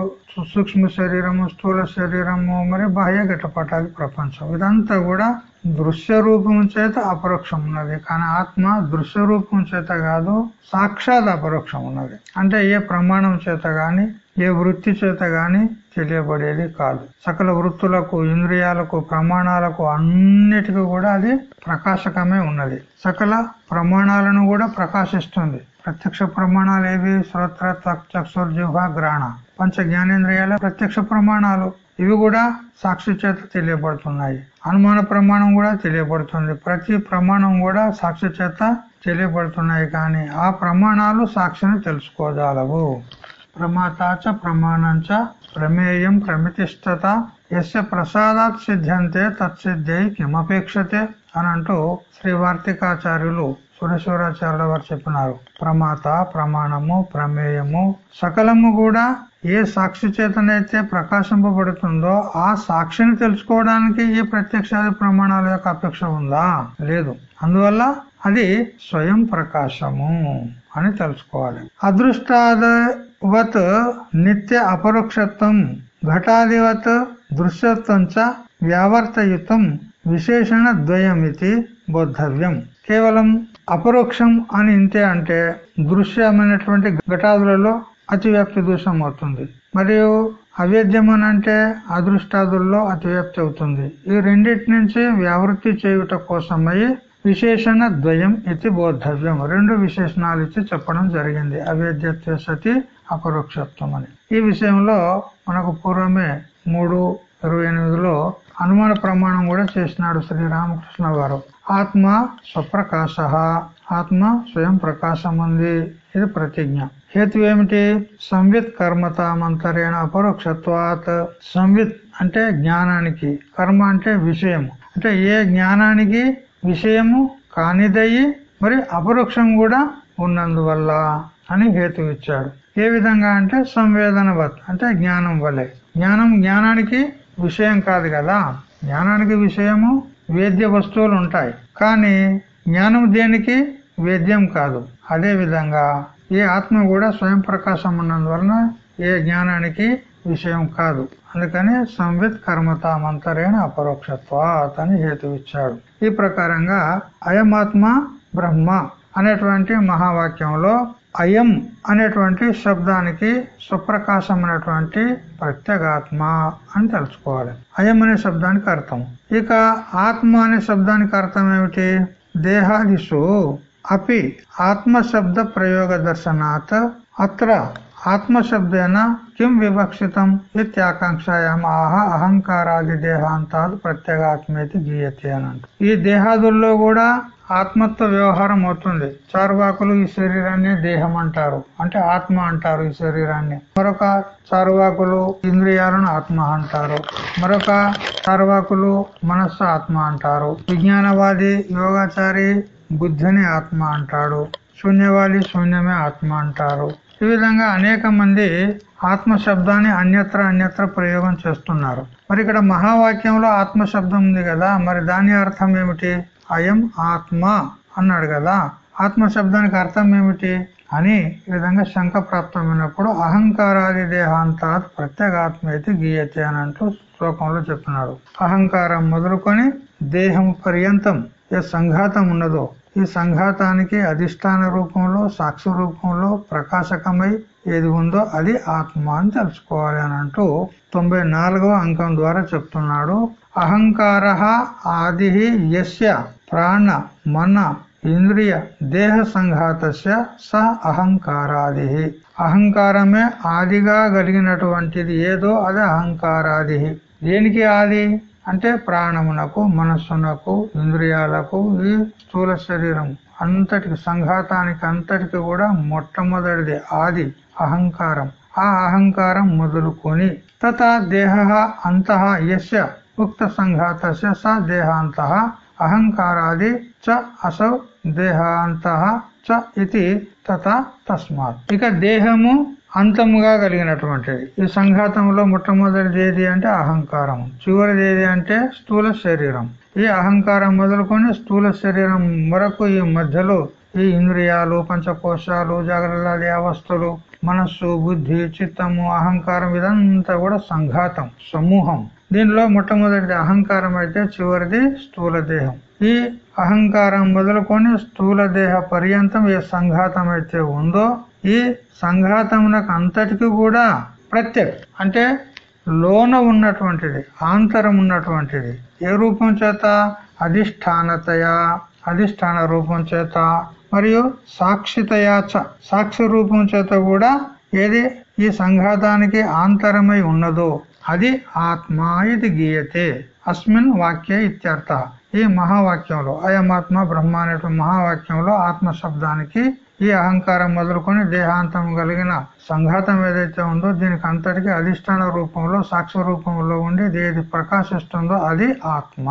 సూక్ష్మ శరీరము స్థూల శరీరము మరియు బాహ్య ఘటపటాది ప్రపంచం. ఇదంతా కూడా దృశ్య రూపం చేత అపరోక్షం ఉన్నది కానీ ఆత్మ దృశ్య రూపం చేత కాదు సాక్షాత్ అపరోక్షం ఉన్నది అంటే ఏ ప్రమాణం చేత గాని ఏ వృత్తి చేత గాని తెలియబడేది కాదు. సకల వృత్తులకు ఇంద్రియాలకు ప్రమాణాలకు అన్నిటికీ కూడా అది ప్రకాశకమే ఉన్నది. సకల ప్రమాణాలను కూడా ప్రకాశిస్తుంది. ప్రత్యక్ష ప్రమాణాలు ఏవి? శ్రోత్ర చక్షుర్జుహ గ్రహణ పంచ జ్ఞానేంద్రియాల ప్రత్యక్ష ప్రమాణాలు. ఇవి కూడా సాక్షి చేత తెలియబడుతున్నాయి. అనుమాన ప్రమాణం కూడా తెలియబడుతుంది. ప్రతి ప్రమాణం కూడా సాక్షి చేత తెలియబడుతున్నాయి కానీ ఆ ప్రమాణాలు సాక్షిని తెలుసుకోగలవు. ప్రమాతాచ ప్రమాణంచ ప్రమేయం ప్రమితిష్టత. ఎస్య ప్రసాదాత్ సిద్ధ్యంతే తత్సిద్ధి కిమపేక్షతే అని అంటూ శ్రీ వార్తికాచార్యులు సురేశ్వరాచార్యుల వారు చెప్పినారు. ప్రమాత ప్రమాణము ప్రమేయము సకలము కూడా ఏ సాక్షి చేతనైతే ప్రకాశింపబడుతుందో ఆ సాక్షిని తెలుసుకోవడానికి ఈ ప్రత్యక్షాది ప్రమాణాల యొక్క అపేక్ష ఉందా? లేదు. అందువల్ల అది స్వయం ప్రకాశము అని తెలుసుకోవాలి. అదృష్టాద వత్ నిత్య అపరోక్షత్వం ఘటాదివత్ దృశ్యత్వం చ వ్యావర్తయుతం విశేషణ ద్వయమితి బోద్ధవ్యం కేవలం అపరోక్షం అని ఇంతే అంటే దృశ్యమైనటువంటి ఘటాదులలో అతివ్యాప్తి దోషం అవుతుంది। మరియు అవేద్యం అంటే అదృష్టాదుల్లో అతివ్యాప్తి అవుతుంది। ఈ రెండింటి నుంచి వ్యావృత్తి చేయుట కోసమై విశేషణ ద్వయం ఇది బోద్ధవ్యం। రెండు విశేషణాలు ఇచ్చి చెప్పడం జరిగింది। అవేద్యత్వ సతి అపరోక్షత్వం అని ఈ విషయంలో మనకు పూర్వమే మూడు ఇరవై ఎనిమిదిలో అనుమాన ప్రమాణం కూడా చేసినాడు శ్రీరామకృష్ణ వారు ఆత్మ స్వప్రకాశ ఆత్మ స్వయం ప్రకాశం ఉంది ఇది ప్రతిజ్ఞ. హేతు ఏమిటి? సంవిత్ కర్మత మంతరేణ అపరోక్షత్వాత్. సంవిత్ అంటే జ్ఞానానికి కర్మ అంటే విషయం అంటే ఏ జ్ఞానానికి? విషయము కానిదయ్యి మరి అపరోక్షం కూడా ఉన్నందువల్ల అని హేతు ఇచ్చాడు. ఏ విధంగా అంటే సంవేదనవత్ అంటే జ్ఞానం వలె. జ్ఞానం జ్ఞానానికి విషయం కాదు కదా. జ్ఞానానికి విషయము వేద్య వస్తువులు ఉంటాయి. కానీ జ్ఞానం దేనికి? వేద్యం కాదు. అదే విధంగా ఏ ఆత్మ కూడా స్వయం ప్రకాశం ఉన్నందువలన ఏ జ్ఞానానికి విషయం కాదు. అందుకని సంవిత్ కర్మత మంతరేణ అపరోక్షత్వాత్ అని హేతు ఇచ్చాడు ఈ ప్రకారంగా అయమాత్మ బ్రహ్మ అనేటువంటి మహావాక్యంలో అయం అనేటువంటి శబ్దానికి సుప్రకాశమైనటువంటి ప్రత్యేగాత్మ అని తెలుసుకోవాలి. అయం అనే శబ్దానికి అర్థం. ఇక ఆత్మ అనే శబ్దానికి అర్థం ఏమిటి? దేహాదిషు అపి ఆత్మశబ్ద ప్రయోగ దర్శనాత్ అత్ర ఆత్మశబ్దేన కిం వివక్షితం ఇత్యాకాంక్షాయాం ఆహ అహంకారాది దేహాంతాలు ప్రత్యేగాత్మేతి గీయతే అని ఈ దేహాదుల్లో కూడా ఆత్మత్వ వ్యవహారం అవుతుంది. చారువాకులు ఈ శరీరాన్ని దేహం అంటారు. అంటే ఆత్మ అంటారు ఈ శరీరాన్ని. మరొక చారువాకులు ఇంద్రియాలను ఆత్మ అంటారు. మరొక చార్వాకులు మనస్సు ఆత్మ అంటారు. విజ్ఞానవాది యోగాచారి బుద్ధిని ఆత్మ అంటాడు. శూన్యవాది శూన్యమే ఆత్మ అంటారు. ఈ విధంగా అనేక మంది ఆత్మ శబ్దాన్ని అన్యత్ర అన్యత్ర ప్రయోగం చేస్తున్నారు. మరి ఇక్కడ మహావాక్యంలో ఆత్మ శబ్దం ఉంది కదా మరి దాని అర్థం ఏమిటి? అయం ఆత్మ అన్నాడు కదా. ఆత్మ శబ్దానికి అర్థం ఏమిటి? అని ఈ విధంగా శంక ప్రాప్తమైనప్పుడు అహంకారాది దేహాంతాత్ ప్రత్యేగాత్మ అయితే గీయతే అని అంటూ శ్లోకంలో చెప్తున్నాడు. అహంకారం మొదలుకొని దేహం పర్యంతం ఏ సంఘాతం ఉన్నదో ఈ సంఘాతానికి అధిష్టాన రూపంలో సాక్షి రూపంలో ప్రకాశకమై ఏది ఉందో అది ఆత్మ అని తెలుసుకోవాలి అని అంటూ తొంభై అంకం ద్వారా చెప్తున్నాడు. అహంకార ఆది యస్య ప్రాణ మన ఇంద్రియ దేహ సంఘాత స అహంకారాది. అహంకారమే ఆదిగా కలిగినటువంటిది ఏదో అది అహంకారాది. దేనికి ఆది? అంటే ప్రాణమునకు మనస్సునకు ఇంద్రియాలకు ఈ స్థూల శరీరం అంతటికి సంఘాతానికి అంతటికి కూడా మొట్టమొదటిది ఆది అహంకారం. ఆ అహంకారం మొదలుకొని తత దేహ అంత యస్య ఉక్త సంఘాతస్య స దేహాంత అహంకారాది చ అసౌ దేహాంత చ ఇది తథా తస్మాత్ ఇక దేహము అంతముగా కలిగినటువంటిది. ఈ సంఘాతంలో మొట్టమొదటిది ఏది అంటే అహంకారం చివరిది ఏది అంటే స్థూల శరీరం. ఈ అహంకారం మొదలుకొని స్థూల శరీరం వరకు ఈ మధ్యలో ఈ ఇంద్రియాలు పంచకోశాలు జాగ్రత్త అవస్థలు మనస్సు బుద్ధి చిత్తము అహంకారం ఇదంతా కూడా సంఘాతం సమూహం. దీనిలో మొట్టమొదటిది అహంకారం అయితే చివరిది స్థూల దేహం. ఈ అహంకారం మొదలుకొని స్థూల దేహ పర్యంతం ఏ సంఘాతం అయితే ఉందో ఈ సంఘాతమునకు అంతటికి కూడా ప్రత్యక్ అంటే లోన ఉన్నటువంటిది ఆంతరం ఉన్నటువంటిది. ఏ రూపం చేత? అధిష్టానతయ అధిష్టాన రూపం చేత మరియు సాక్షితయాచ సాక్షి రూపం చేత కూడా ఏది? ఈ సంఘాతానికి ఆంతరమై ఉన్నదో. అది ఆత్మ ఇది గీయతే. అస్మిన్ వాక్య ఇత్యర్థ. ఈ మహావాక్యంలో అయమాత్మ బ్రహ్మ అనేటువంటి మహావాక్యంలో ఆత్మ శబ్దానికి ఈ అహంకారం మొదలుకొని దేహాంతం కలిగిన సంఘాతం ఏదైతే ఉందో దీనికి అంతటికి అధిష్టాన రూపంలో సాక్షి రూపంలో ఉండి ఏది ప్రకాశిస్తుందో అది ఆత్మ.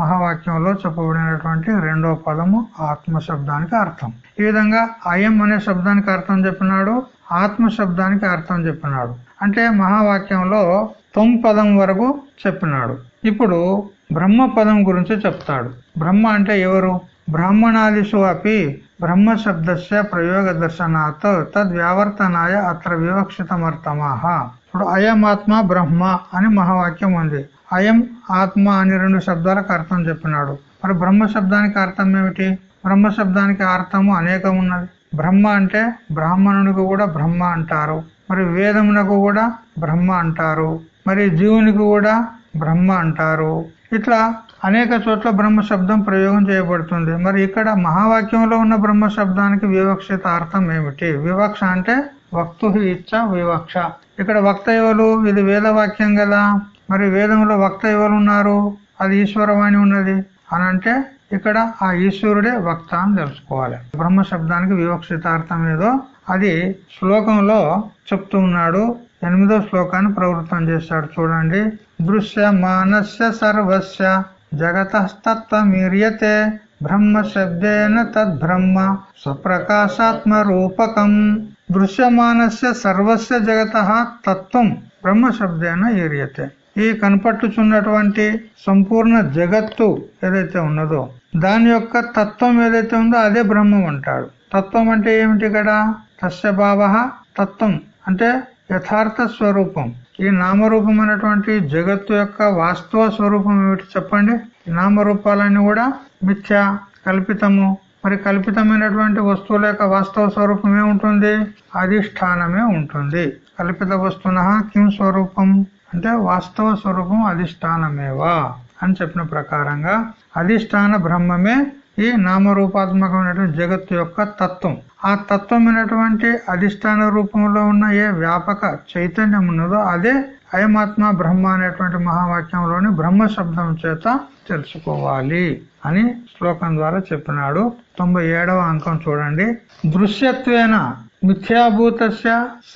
మహావాక్యంలో చెప్పబడినటువంటి రెండో పదము ఆత్మ శబ్దానికి అర్థం. ఈ విధంగా అయం అనే శబ్దానికి అర్థం చెప్పినాడు. ఆత్మ శబ్దానికి అర్థం చెప్పినాడు. అంటే మహావాక్యంలో తొమ్ పదం వరకు చెప్పినాడు. ఇప్పుడు బ్రహ్మ పదం గురించి చెప్తాడు. బ్రహ్మ అంటే ఎవరు? బ్రాహ్మణాదిషు అపి బ్రహ్మ శబ్దస్య ప్రయోగ దర్శనాత్ తద్వ్యావర్తనాయ అత్ర వివక్షితమర్థమాహ. ఇప్పుడు అయమాత్మ బ్రహ్మ అని మహావాక్యం ఉంది. అయం ఆత్మ అని రెండు శబ్దాలకు అర్థం చెప్పినాడు. మరి బ్రహ్మ శబ్దానికి అర్థం ఏమిటి? బ్రహ్మ శబ్దానికి అర్థము అనేకం ఉన్నది బ్రహ్మ అంటే బ్రాహ్మణునికి కూడా బ్రహ్మ అంటారు. మరి వేదమునకు కూడా బ్రహ్మ అంటారు. మరి జీవునికి కూడా బ్రహ్మ అంటారు. ఇట్లా అనేక చోట్ల బ్రహ్మ శబ్దం ప్రయోగం చేయబడుతుంది. మరి ఇక్కడ మహావాక్యంలో ఉన్న బ్రహ్మ శబ్దానికి వివక్షిత అర్థం ఏమిటి? వివక్ష అంటే వక్తు ఇచ్చ వివక్ష. ఇక్కడ వక్త ఎవరు? ఇది వేదవాక్యం కదా. మరి వేదంలో వక్త ఎవరు ఉన్నారు? అది ఈశ్వరవాణి ఉన్నది. అని అంటే ఇక్కడ ఆ ఈశ్వరుడే వక్త అని తెలుసుకోవాలి. బ్రహ్మ శబ్దానికి వివక్షితార్థం ఏదో. అది శ్లోకంలో చెప్తూ ఉన్నాడు. ఎనిమిదో శ్లోకాన్ని ప్రవృత్తం చేశాడు చూడండి. దృశ్య మానస్య సర్వస్య జగతస్తత్వమీర్యతే బ్రహ్మ శబ్దేన తద్బ్రహ్మ స్వప్రకాశాత్మ రూపకం దృశ్యమానస్య సర్వస్య జగత తత్వం బ్రహ్మ శబ్దేన ఈర్యతే. ఈ కనపట్టుచున్నటువంటి సంపూర్ణ జగత్తు ఏదైతే ఉన్నదో దాని యొక్క తత్వం ఏదైతే ఉందో అదే బ్రహ్మం అంటాడు. తత్వం అంటే ఏమిటి కదా తస్య భావ తత్వం అంటే యథార్థ స్వరూపం. ఈ నామరూపం అనేటువంటి జగత్తు యొక్క వాస్తవ స్వరూపం ఏమిటి చెప్పండి? నామరూపాలన్నీ కూడా మిథ్య కల్పితము. మరి కల్పితమైనటువంటి వస్తువుల యొక్క వాస్తవ స్వరూపం ఏముంటుంది? అధిష్టానమే ఉంటుంది. కల్పిత వస్తున కిం స్వరూపం? అంటే వాస్తవ స్వరూపం అధిష్టానమేవా అని చెప్పిన ప్రకారంగా అధిష్టాన బ్రహ్మమే ఈ నామరూపాత్మకమైనటువంటి జగత్తు యొక్క తత్వం. ఆ తత్వమైనటువంటి అధిష్టాన రూపంలో ఉన్న ఏ వ్యాపక చైతన్యం ఉన్నదో అదే అయమాత్మ బ్రహ్మ అనేటువంటి మహావాక్యంలోని బ్రహ్మ శబ్దం చేత తెలుసుకోవాలి అని శ్లోకం ద్వారా చెప్పినాడు. తొంభై అంకం చూడండి. దృశ్యత్వేన మిథ్యాభూత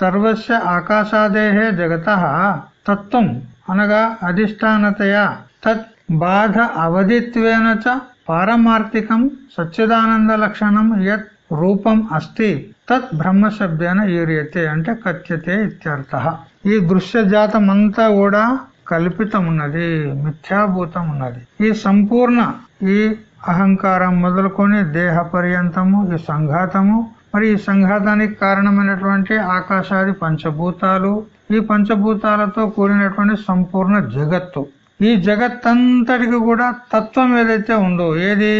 సర్వస్య ఆకాశాదేహే జగత తత్వం అనగా అధిష్టానతయా. తత్ బాధ అవధిత్వేన చ పారమార్థికం సచ్చిదానంద లక్షణం యత్ రూపం అస్తి. తత్ బ్రహ్మశబ్దేన ఈరియతే అంటే కథ్యతే ఇత్యర్థ. ఈ దృశ్య జాతం అంతా కూడా కల్పితమున్నది మిథ్యాభూతం ఉన్నది ఈ సంపూర్ణ ఈ అహంకారం మొదలుకొని దేహ పర్యంతము ఈ సంఘాతము మరి ఈ సంఘాతానికి కారణమైనటువంటి ఆకాశాది పంచభూతాలు ఈ పంచభూతాలతో కూడినటువంటి సంపూర్ణ జగత్తు. ఈ జగత్తంతటికి కూడా తత్వం ఏదైతే ఉందో ఏది?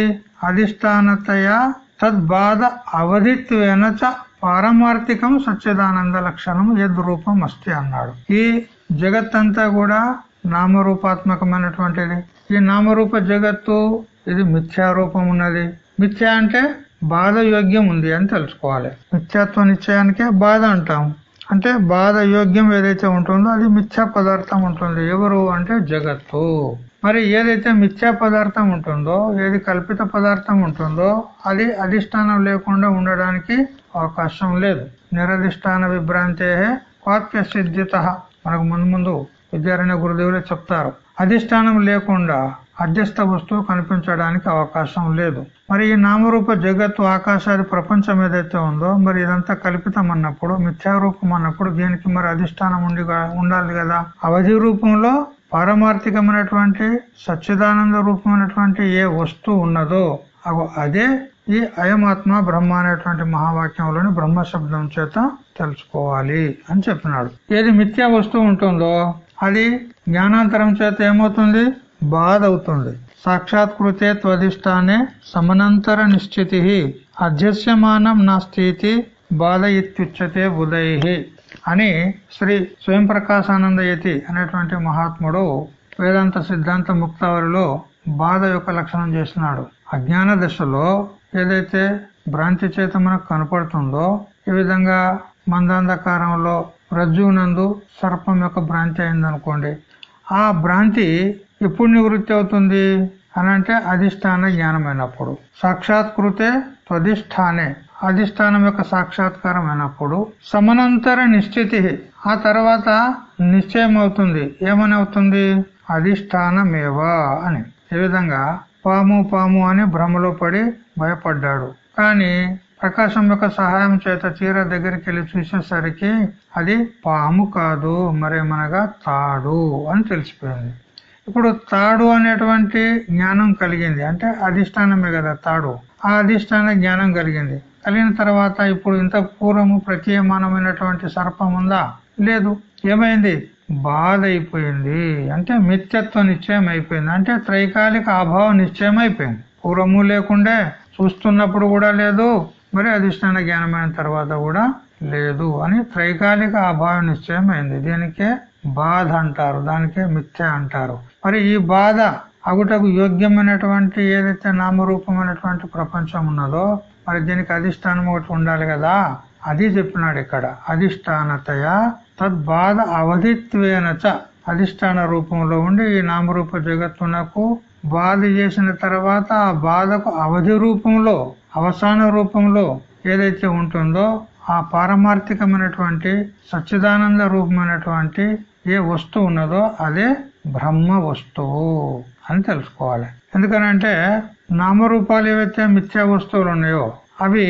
అధిష్టానతయ తద్బాధ అవధిత్వేన చ పారమార్థికం సచ్చిదానంద లక్షణం యద్ రూపం అస్తి అన్నాడు. ఈ జగత్తంతా కూడా నామరూపాత్మకమైనటువంటిది. ఈ నామరూప జగత్తు ఇది మిథ్యారూపం ఉన్నది. మిథ్య అంటే బాధ యోగ్యం ఉంది అని తెలుసుకోవాలి. మిథ్యాత్వ నిశ్చయానికే బాధ అంటాం. అంటే బాధ యోగ్యం ఏదైతే ఉంటుందో అది మిథ్యా పదార్థం ఉంటుంది. ఎవరు అంటే జగత్తు. మరి ఏదైతే మిథ్యా పదార్థం ఉంటుందో ఏది కల్పిత పదార్థం ఉంటుందో అది అధిష్టానం లేకుండా ఉండడానికి అవకాశం లేదు. నిరధిష్టాన విభ్రాంతే వాక్య సిద్ధిత. మనకు ముందు ముందు విద్యారణ్య గురుదేవులే చెప్తారు. అధిష్టానం లేకుండా అధ్యస్థ వస్తువు కనిపించడానికి అవకాశం లేదు. మరి ఈ నామరూప జగత్తు ఆకాశాది ప్రపంచం ఏదైతే ఉందో మరి ఇదంతా కల్పితం అన్నప్పుడు మిథ్యారూపం అన్నప్పుడు దీనికి మరి అధిష్టానం ఉండి ఉండాలి కదా? అవధి రూపంలో పారమార్థికమైనటువంటి సచ్చిదానంద రూపమైనటువంటి ఏ వస్తువు ఉన్నదో అదే ఈ అయమాత్మ బ్రహ్మ అనేటువంటి మహావాక్యంలోని బ్రహ్మ శబ్దం చేత తెలుసుకోవాలి అని చెప్పినాడు. ఏది మిథ్యా వస్తువు ఉంటుందో అది జ్ఞానాంతరం చేత ఏమవుతుంది? బాధ అవుతుంది సాక్షాత్కృతే త్వధిష్టానే సమనంతర నిశ్చితి. అధ్యస్యమానం స్థితి బాధ ఇత్యుచ్యతే బుధై. అని శ్రీ స్వయం ప్రకాశానందయతి అనేటువంటి మహాత్ముడు వేదాంత సిద్ధాంత ముక్తావరిలో బాధ యొక్క లక్షణం చేస్తున్నాడు. అజ్ఞాన దశలో ఏదైతే భ్రాంతి చేత మనకు కనపడుతుందో ఈ విధంగా మందాంధకారంలో రజ్జునందు సర్పం యొక్క భ్రాంతి అయిందనుకోండి. ఆ భ్రాంతి ఎప్పుడు నివృత్తి అవుతుంది అనంటే అధిష్టాన జ్ఞానమైనప్పుడు. సాక్షాత్కృతే త్వధిష్టానే అధిష్టానం యొక్క సాక్షాత్కారం అయినప్పుడు సమనంతర నిశ్చితి ఆ తర్వాత నిశ్చయం అవుతుంది ఏమని అవుతుంది అధిష్టానమేవా అని. ఈ విధంగా పాము పాము అని భ్రమలో పడి భయపడ్డాడు. కానీ ప్రకాశం యొక్క సహాయం చేత చీర దగ్గరికి వెళ్ళి చూసేసరికి అది పాము కాదు మరేమనగా తాడు అని తెలిసిపోయింది. ఇప్పుడు తాడు అనేటువంటి జ్ఞానం కలిగింది. అంటే అధిష్టానమే కదా తాడు. ఆ అధిష్టాన జ్ఞానం కలిగింది. కలిగిన తర్వాత ఇప్పుడు ఇంత పూర్వము ప్రతీయమానమైనటువంటి సర్పం ఉందా? లేదు. ఏమైంది? బాధ అయిపోయింది. అంటే మిత్యత్వ నిశ్చయం అయిపోయింది. అంటే త్రైకాలిక అభావం నిశ్చయం అయిపోయింది. పూర్వము లేకుండే చూస్తున్నప్పుడు కూడా లేదు మరి అధిష్టాన జ్ఞానమైన తర్వాత కూడా లేదు అని త్రైకాలిక అభావం నిశ్చయం అయింది. దీనికే? బాధ అంటారు దానికే మిథ్య అంటారు. మరి ఈ బాధ అగుటకు యోగ్యమైనటువంటి ఏదైతే నామరూపమైనటువంటి ప్రపంచం ఉన్నదో మరి దీనికి అధిష్టానం ఒకటి ఉండాలి కదా? అది చెప్పినాడు ఇక్కడ. అధిష్టానతయ తద్బాధ అవధిత్వేనచ. అధిష్టాన రూపంలో ఉండి ఈ నామరూప జగత్తునకు బాధ చేసిన తర్వాత ఆ బాధకు అవధి రూపంలో అవసాన రూపంలో ఏదైతే ఉంటుందో ఆ పారమార్థికమైనటువంటి సచ్చిదానంద రూపమైనటువంటి ఏ వస్తువు ఉన్నదో అదే బ్రహ్మ వస్తువు అని తెలుసుకోవాలి. ఎందుకనంటే నామరూపాలు ఏవైతే మిథ్యా వస్తువులు ఉన్నాయో అవి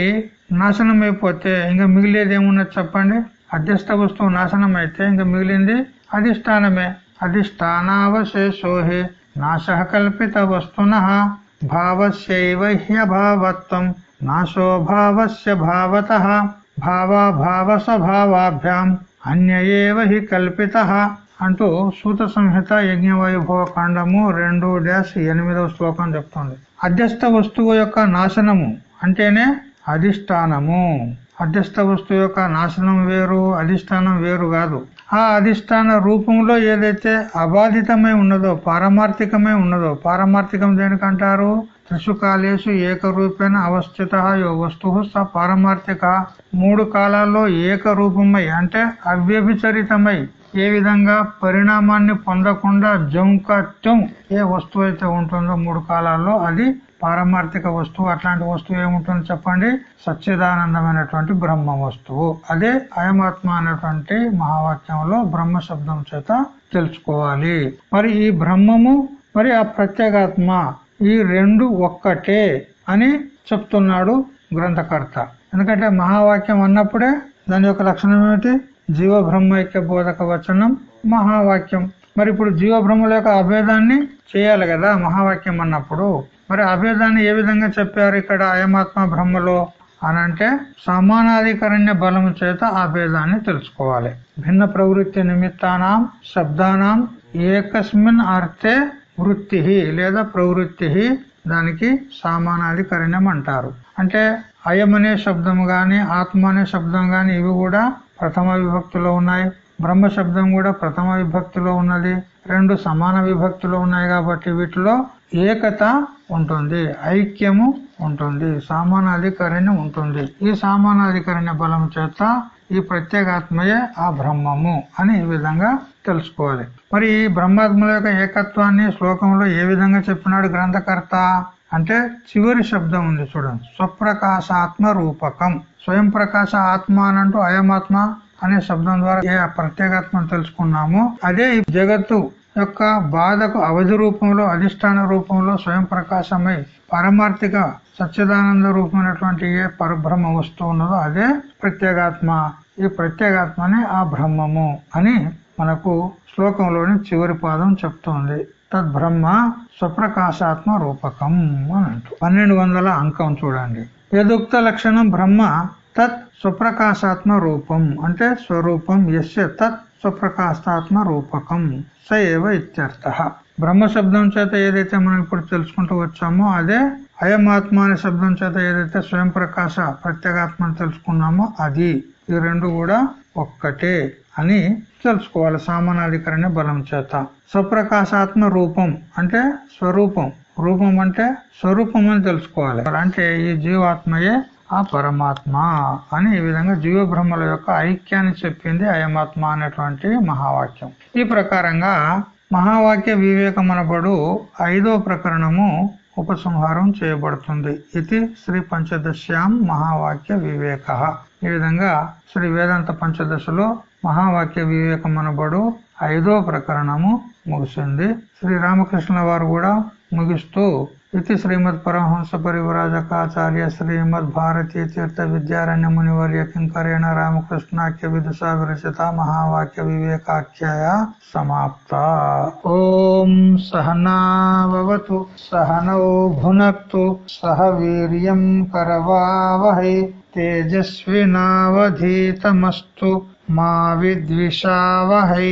నాశనం అయిపోతే ఇంకా మిగిలేది ఏమున్నది చెప్పండి? అధ్యస్థ వస్తువు నాశనం అయితే ఇంకా మిగిలింది అధిష్టానమే. అధిష్టానావశేషోహి నాశ కల్పిత వస్తున భావస్యైవ హ్యభావత్వం నాశో భావస్య భావత భావాభావసభావాభ్యాం అన్యయేవ హి కల్పిత అంటూ సూత సంహిత యజ్ఞ వైభవ కాండము రెండు డాష్ ఎనిమిదవ శ్లోకం చెప్తుంది. అధ్యస్థ వస్తువు యొక్క నాశనము అంటేనే అధిష్టానము. అధ్యస్థ వస్తువు యొక్క నాశనం వేరు అధిష్టానం వేరు కాదు. ఆ అధిష్టాన రూపంలో ఏదైతే అబాధితమై ఉన్నదో పారమార్థికమై ఉన్నదో పారమార్థికం దేనికంటారు? త్రిశుకాలేషు ఏకరూపేణ అవస్థిత యో వస్తు స పారమార్థిక. మూడు కాలాల్లో ఏకరూపమై అంటే అవ్యభిచరితమై ఏ విధంగా పరిణామాన్ని పొందకుండా జంకత్యం ఏ వస్తువు అయితే ఉంటుందో మూడు కాలాల్లో అది పారమార్థిక వస్తువు. అట్లాంటి వస్తువు ఏముంటుంది చెప్పండి? సచ్చిదానందమైనటువంటి బ్రహ్మ వస్తువు. అదే అయమాత్మ అనేటువంటి మహావాక్యంలో బ్రహ్మ శబ్దం చేత తెలుసుకోవాలి. మరి ఈ బ్రహ్మము మరి ఆ ప్రత్యేగాత్మ ఈ రెండు ఒక్కటే అని చెప్తున్నాడు గ్రంథకర్త. ఎందుకంటే మహావాక్యం అన్నప్పుడే దాని యొక్క లక్షణం ఏమిటి? జీవ బ్రహ్మైక్య బోధక వచనం మహావాక్యం. మరి ఇప్పుడు జీవ బ్రహ్మల యొక్క అభేదాన్ని చేయాలి కదా మహావాక్యం అన్నప్పుడు. మరి అభేదాన్ని ఏ విధంగా చెప్పారు ఇక్కడ అయమాత్మ బ్రహ్మలో? అనంటే సమానాధికరణ్య బలం చేత ఆ భేదాన్ని తెలుసుకోవాలి. భిన్న ప్రవృత్తి నిమిత్తానాం శబ్దానాం ఏకస్మిన్ అర్థే వృత్తి లేదా ప్రవృత్తి దానికి సామానాధికరణం అంటారు. అంటే అయం అనే శబ్దం గాని ఆత్మ అనే శబ్దం గాని ఇవి కూడా ప్రథమ విభక్తిలో ఉన్నాయి. బ్రహ్మ శబ్దం కూడా ప్రథమ విభక్తిలో ఉన్నది. రెండు సమాన విభక్తిలో ఉన్నాయి కాబట్టి వీటిలో ఏకత ఉంటుంది ఐక్యము ఉంటుంది సామానాధికరణ ఉంటుంది. ఈ సామానాధికరణ బలం చేత ఈ ప్రత్యేగాత్మయే ఆ బ్రహ్మము అని ఈ విధంగా తెలుసుకోవాలి. మరి ఈ బ్రహ్మాత్మల యొక్క ఏకత్వాన్ని శ్లోకంలో ఏ విధంగా చెప్పినాడు గ్రంథకర్త? అంటే చివరి శబ్దం ఉంది చూడండి. స్వప్రకాశాత్మ రూపకం స్వయం ప్రకాశ ఆత్మ అనంటూ అయమాత్మ అనే శబ్దం ద్వారా ఏ ప్రత్యేగాత్మను తెలుసుకున్నామో అదే ఈ జగత్తు యొక్క బాధకు అవధి రూపంలో అధిష్టాన రూపంలో స్వయం ప్రకాశమై పరమార్థిక సచ్చిదానంద రూపమైనటువంటి ఏ పరబ్రహ్మ వస్తువు ఉన్నదో అదే ప్రత్యేగాత్మ. ఈ ప్రత్యేగాత్మనే ఆ బ్రహ్మము అని మనకు శ్లోకంలోని చివరి పాదం చెప్తోంది. తద్బ్రహ్మ స్వప్రకాశాత్మ రూపకం అని అంటూ. పన్నెండు వందల అంకం చూడండి. యదుక్త లక్షణం బ్రహ్మ తత్ స్వప్రకాశాత్మ రూపం. అంటే స్వరూపం ఎస్ తత్ స్వప్రకాశాత్మ రూపకం స ఏవ ఇత్యర్థ. బ్రహ్మ శబ్దం చేత ఏదైతే మనం ఇప్పుడు తెలుసుకుంటూ వచ్చామో అదే అయమాత్మ అనే శబ్దం చేత ఏదైతే స్వయం ప్రకాశ ప్రత్యేగాత్మను తెలుసుకున్నామో అది. ఈ రెండు కూడా ఒక్కటే అని తెలుసుకోవాలి సామానాధికరణ బలం చేత. స్వప్రకాశాత్మ రూపం అంటే స్వరూపం. రూపం అంటే స్వరూపం అని తెలుసుకోవాలి. అంటే ఈ జీవాత్మయే ఆ పరమాత్మ అని ఈ విధంగా జీవ బ్రహ్మల యొక్క ఐక్యాన్ని చెప్పింది అయమాత్మ అనేటువంటి మహావాక్యం. ఈ ప్రకారంగా మహావాక్య వివేకమనబడు ఐదో ప్రకరణము ఉపసంహారం చేయబడుతుంది. ఇది శ్రీ పంచదశ్యాం మహావాక్య వివేక. ఈ విధంగా శ్రీ వేదాంత పంచదశలో మహావాక్య వివేకమనబడు ఐదో ప్రకరణము ముగిసింది. శ్రీ రామకృష్ణ వారు కూడా ముగిస్తూ ఇది శ్రీమద్ పరమహంస పరివరాజకాచార్య శ్రీమద్ భారతీ తీర్థ విద్యారణ్య మునివర్య కింకరేణ రామకృష్ణాఖ్య విదుషా విరచిత మహావాక్య వివేకాఖ్యాయ సమాప్త ఓం సహనావతు సహనౌ భునక్తు సహ వీర్యం కరవావహై తేజస్వినావధీతమస్తు మా విద్విషావహై